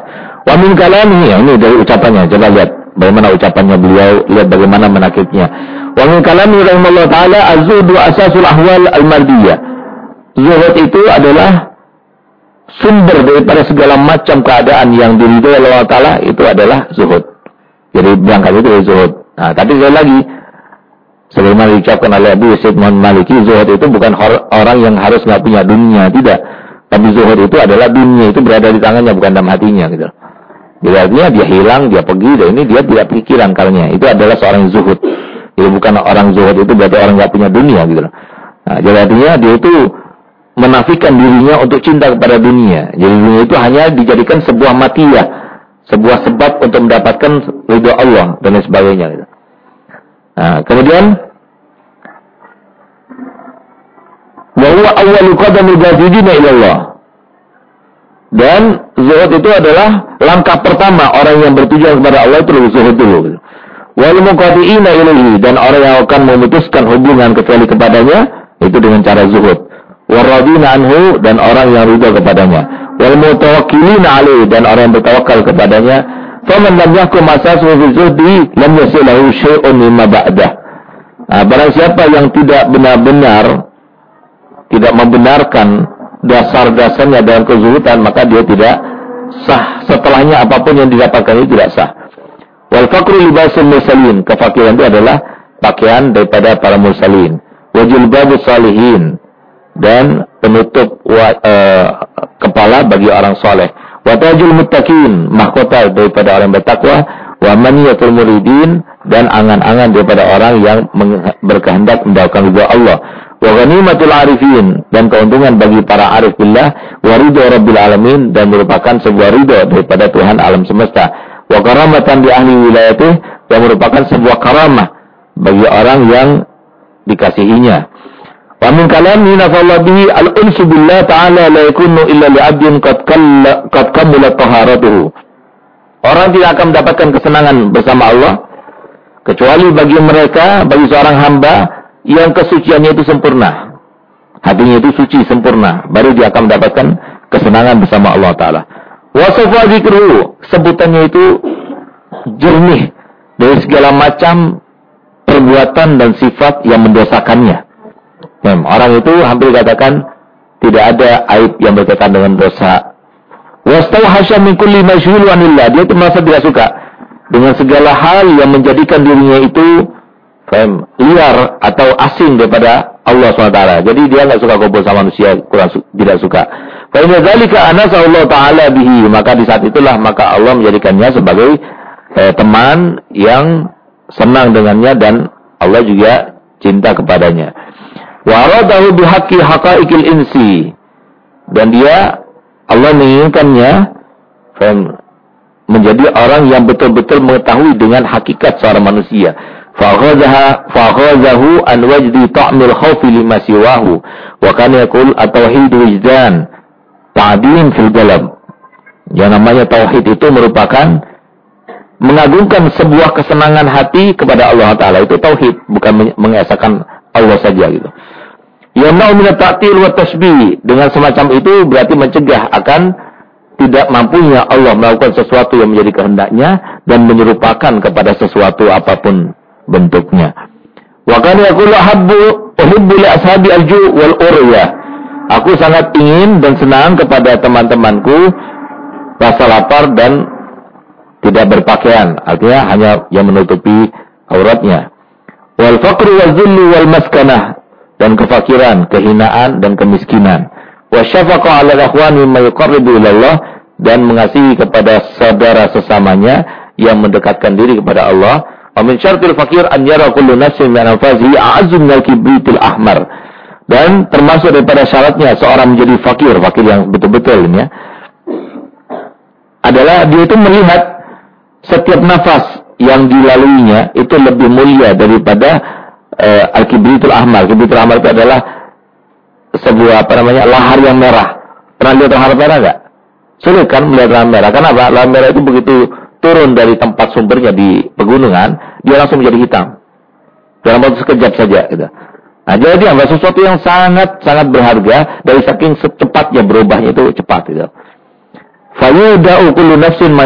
Wa min kalamihi, ini dari ucapannya. Coba lihat bagaimana ucapannya beliau, lihat bagaimana menakibnya. Wa min kalamihi rahimahullah taala az-zuhdu asasul ahwal al-mardiyah. Zuhud itu adalah sumber daripada segala macam keadaan yang diridhoi oleh Allah taala itu adalah zuhud. Jadi berangkat itu zuhud. Nah, tapi sekali lagi sebagaimana diucapkan oleh Abu Yusuf Maliki, zuhud itu bukan orang yang harus nggak punya dunia, tidak. Tapi zuhud itu adalah dunia itu berada di tangannya bukan dalam hatinya gitu. Artinya dia hilang, dia pergi, dan ini dia tidak pikiran karena itu adalah seorang zuhud. Jadi bukan orang zuhud itu berarti orang nggak punya dunia gitu. Nah, jadi artinya dia itu menafikan dirinya untuk cinta kepada dunia. Jadi dunia itu hanya dijadikan sebuah matiah, sebuah sebab untuk mendapatkan ridho Allah dan sebagainya. Gitu. Nah, kemudian bahwa ghafidina ila Allah. Dan zuhud itu adalah langkah pertama orang yang bertujuan kepada Allah itu zuhud dulu. Wal muqadiina ilaihi dan orang yang akan memutuskan hubungan kecuali kepadanya itu dengan cara zuhud. Waradina anhu dan orang yang ridha kepadanya. Wal mutawakkilina alaihi dan orang yang bertawakal kepadanya. Faman lam yahkum asasu fi zuhdi lam yasilahu syai'un mimma ba'dah. Nah, barang siapa yang tidak benar-benar tidak membenarkan dasar-dasarnya dalam kezuhudan maka dia tidak sah. Setelahnya apa pun yang didapatkan itu tidak sah. Wal fakru libasul mursalin. Kefakiran itu adalah pakaian daripada para mursalin. Wajil babu salihin. Dan penutup wa, uh, kepala bagi orang soleh watajul muttaqin. Mahkota daripada orang bertakwa. Wa maniyatul muridin. Dan angan-angan daripada orang yang berkehendak mendapatkan ridha Allah wa ghanimatul arifin dan keuntungan bagi para arif billah wa ridho rabbil alamin dan merupakan sebuah ridho daripada Tuhan alam semesta. Wa karamatan di ahli wilayatih dan merupakan sebuah karamah bagi orang yang dikasihinya. Wa min kalami nafallah bihi al-unsu billah ta'ala la yakunu illa li'abdin qad kamula taharatuhu. Orang tidak akan mendapatkan kesenangan bersama Allah kecuali bagi mereka bagi seorang hamba yang kesuciannya itu sempurna. Hatinya itu suci sempurna, baru dia akan mendapatkan kesenangan bersama Allah taala. Wasafa zikru, sebutannya itu jernih dari segala macam perbuatan dan sifat yang mendosakannya. Mem, orang itu hampir katakan tidak ada aib yang berkaitan dengan dosa. Wastauhasya min kulli masyhul Dia itu merasa tidak suka dengan segala hal yang menjadikan dirinya itu faham, liar atau asing daripada Allah SWT. Jadi dia nggak suka kumpul sama manusia, kurang su tidak suka. Fa'inna dzalika anasa Allah Ta'ala bihi. Maka di saat itulah maka Allah menjadikannya sebagai eh, teman yang senang dengannya dan Allah juga cinta kepadanya. Wa aradahu bihaqqi haqaiqil insi. Dan dia Allah menginginkannya faham, menjadi orang yang betul-betul mengetahui dengan hakikat seorang manusia faghazahu an wajdi ta'mil khawfi lima siwahu wa kana yaqul at-tauhid fil dalam yang namanya tauhid itu merupakan mengagungkan sebuah kesenangan hati kepada Allah Taala itu tauhid, bukan mengesahkan Allah saja gitu. Yamna'u min at-ta'til wa tashbih. Dengan semacam itu berarti mencegah akan tidak mampunya Allah melakukan sesuatu yang menjadi kehendaknya dan menyerupakan kepada sesuatu apa pun bentuknya. Wa kana yaqulu habbu uhibbu li ashabi al-ju' wal urya. Aku sangat ingin dan senang kepada teman-temanku rasa lapar dan tidak berpakaian, artinya hanya yang menutupi auratnya. Wal faqru wal dhillu wal maskanah dan kefakiran, kehinaan dan kemiskinan. Wa syafaqa 'ala al-akhwani ma yuqarribu ila Allah dan mengasihi kepada saudara sesamanya yang mendekatkan diri kepada Allah. Wa min fakir an yara kullu nafsin min anfazihi a'azzu min al-kibritil ahmar. Dan termasuk daripada syaratnya seorang menjadi fakir, fakir yang betul-betul ya. Adalah dia itu melihat setiap nafas yang dilaluinya itu lebih mulia daripada uh, Al-Kibritul Ahmar. Kibritul Ahmar itu adalah sebuah apa namanya lahar yang merah. Pernah lihat lahar merah nggak? Sulit kan melihat lahar merah. Kenapa? Lahar merah itu begitu turun dari tempat sumbernya di pegunungan, dia langsung menjadi hitam. Dalam waktu sekejap saja gitu. Nah, jadi dia sesuatu yang sangat sangat berharga dari saking secepatnya berubahnya itu cepat gitu. Fayuda'u kullu nafsin ma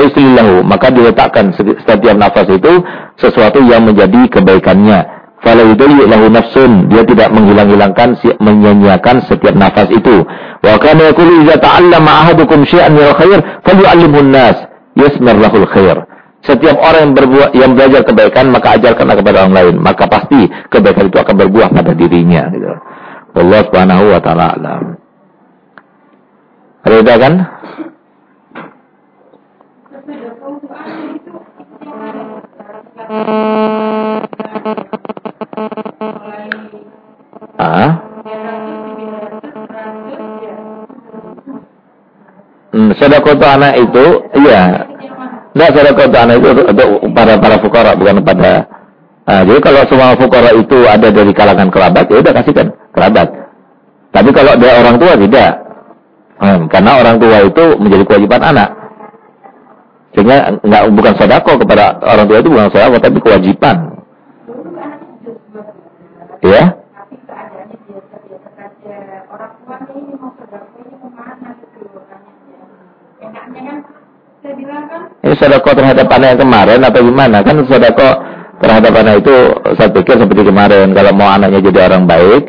maka diletakkan setiap nafas itu sesuatu yang menjadi kebaikannya fala lahu nafsun dia tidak menghilang-hilangkan menyanyiakan setiap nafas itu wa kana yaqulu idza ta'allama ahadukum syai'an khair an-nas yasmar lahul khair setiap orang yang berbuat yang belajar kebaikan maka ajarkanlah kepada orang lain maka pasti kebaikan itu akan berbuah pada dirinya gitu Allah Subhanahu wa taala alam Reda kan? Ah? Hmm, sedekah anak itu, iya. Nah, sedekah anak itu untuk para para fukara bukan pada. Nah, jadi kalau semua fukara itu ada dari kalangan kerabat, ya udah kasihkan kerabat. Tapi kalau dia orang tua tidak, hmm, karena orang tua itu menjadi kewajiban anak. Sehingga nggak bukan sodako kepada orang tua itu bukan sodako tapi kewajiban. Ya? Terhadap anak yang kemarin atau gimana? Kan sodako terhadap anak itu saya pikir seperti kemarin. Kalau mau anaknya jadi orang baik,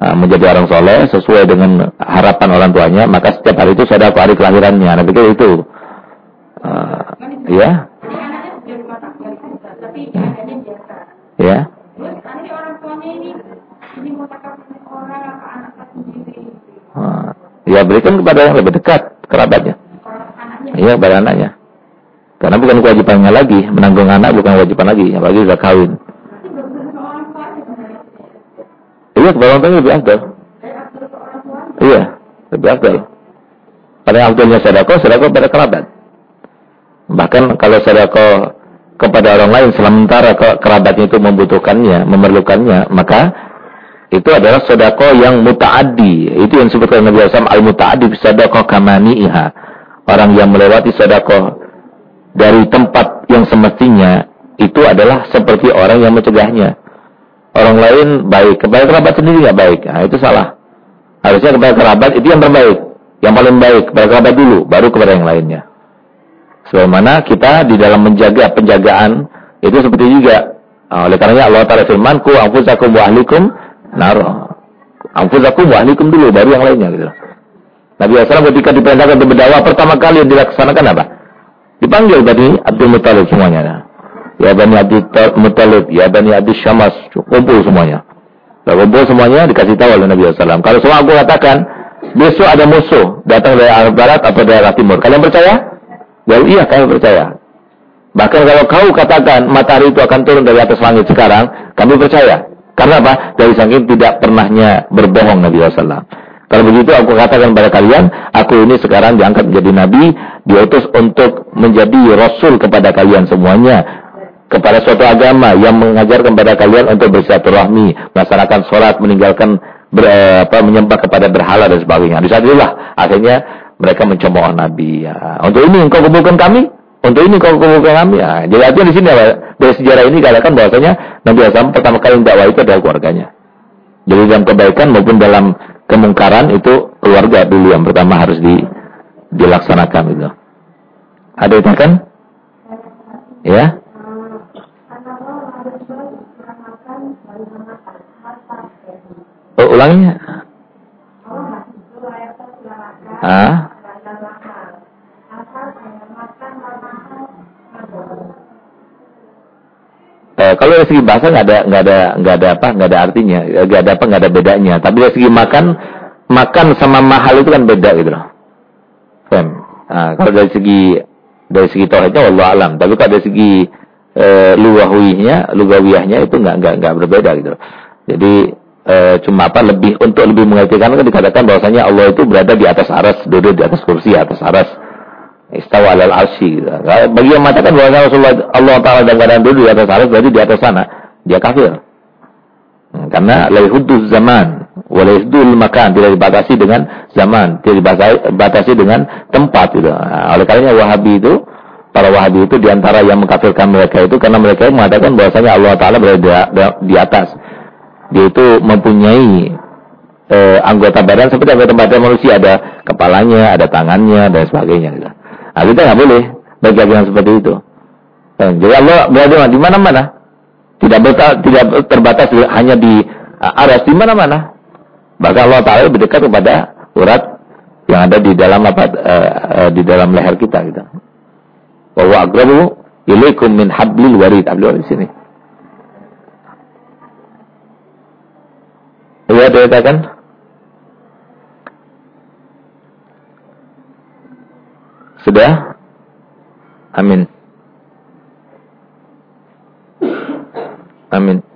nah, menjadi orang soleh sesuai dengan harapan orang tuanya, maka setiap hari itu sodako hari kelahirannya. Nah, pikir itu. Uh, ya. Ya. Ya berikan kepada yang lebih dekat kerabatnya. Iya kepada anaknya. Karena bukan kewajibannya lagi menanggung anak bukan kewajiban lagi, apalagi sudah kawin. Iya kepada orang lebih afdal. Iya lebih afdal. Paling afdalnya sedekah sedekah pada kerabat. Bahkan kalau sedekah kepada orang lain sementara kerabatnya itu membutuhkannya, memerlukannya, maka itu adalah sodako yang mutaaddi. Itu yang disebutkan Nabi SAW al-mutaaddi sodako kamani'iha. Orang yang melewati sodako dari tempat yang semestinya itu adalah seperti orang yang mencegahnya. Orang lain baik, kepada kerabat sendiri nggak baik. Nah, itu salah. Harusnya kepada kerabat itu yang terbaik, yang paling baik kepada kerabat dulu, baru kepada yang lainnya. Sebagaimana kita di dalam menjaga penjagaan itu seperti juga. Nah, oleh karenanya Allah Taala firman, "Ku anfusakum wa ahlikum naro. Anfusakum wa ahlikum dulu baru yang lainnya gitu. Nabi SAW ketika diperintahkan untuk berdakwah pertama kali yang dilaksanakan apa? Dipanggil tadi Abdul Muttalib semuanya. Ya Bani Abdul Muttalib, ya Bani Abdul Syamas, kumpul semuanya. Lalu kumpul semuanya dikasih tahu oleh Nabi SAW. Kalau semua aku katakan, besok ada musuh datang dari arah barat atau dari arah timur. Kalian percaya? Ya iya, kami percaya. Bahkan kalau kau katakan matahari itu akan turun dari atas langit sekarang, kami percaya. Karena apa? Dari saking tidak pernahnya berbohong Nabi SAW. Kalau begitu aku katakan kepada kalian, aku ini sekarang diangkat menjadi nabi, diutus untuk menjadi rasul kepada kalian semuanya. Kepada suatu agama yang mengajarkan kepada kalian untuk bersilaturahmi, melaksanakan sholat, meninggalkan ber, apa, menyembah kepada berhala dan sebagainya. Di saat itulah akhirnya mereka mencemooh Nabi. Ya. Untuk ini engkau kumpulkan kami? Untuk ini kau kumpulkan kami. Nah, jadi artinya di sini? Dari sejarah ini dikatakan bahwasanya Nabi Adam pertama kali dakwah itu adalah keluarganya. Jadi dalam kebaikan maupun dalam kemungkaran itu keluarga dulu yang pertama harus di, dilaksanakan itu. Ada itu kan? Ya? Oh, ulangnya. Ah? Eh, kalau dari segi bahasa nggak ada nggak ada nggak ada apa nggak ada artinya. Nggak ada apa nggak ada bedanya. Tapi dari segi makan makan sama mahal itu kan beda gitu loh. Fem. Nah, kalau dari segi dari segi tauhidnya Allah alam. Tapi kalau dari segi eh, luwahwihnya lugawiyahnya itu nggak nggak nggak berbeda gitu loh. jadi eh, cuma apa lebih untuk lebih mengertikan kan dikatakan bahwasanya Allah itu berada di atas aras duduk di atas kursi atas aras istawa alal arsy gitu. Bagi yang mengatakan bahwa Rasulullah Allah Taala dan keadaan dulu di atas aras berarti di atas sana, dia kafir. Hmm, karena laihudus zaman, walaihudul makan tidak dibatasi dengan zaman, tidak dibatasi dengan tempat gitu. Nah, oleh karenanya Wahabi itu para Wahabi itu di antara yang mengkafirkan mereka itu karena mereka mengatakan bahwasanya Allah Taala berada di, di atas. Dia itu mempunyai eh, anggota badan seperti anggota badan manusia ada kepalanya, ada tangannya dan sebagainya. Gitu. Nah, kita nggak boleh bagi seperti itu. Eh, jadi Allah berada di mana-mana. Tidak tidak terbatas hanya di uh, aras di mana-mana. Bahkan Allah Taala lebih dekat kepada urat yang ada di dalam apa uh, uh, di dalam leher kita gitu. Wa huwa aqrabu ilaikum min hablil warid. Hablil di sini. Iya, dikatakan Sudah? Amin. Amin.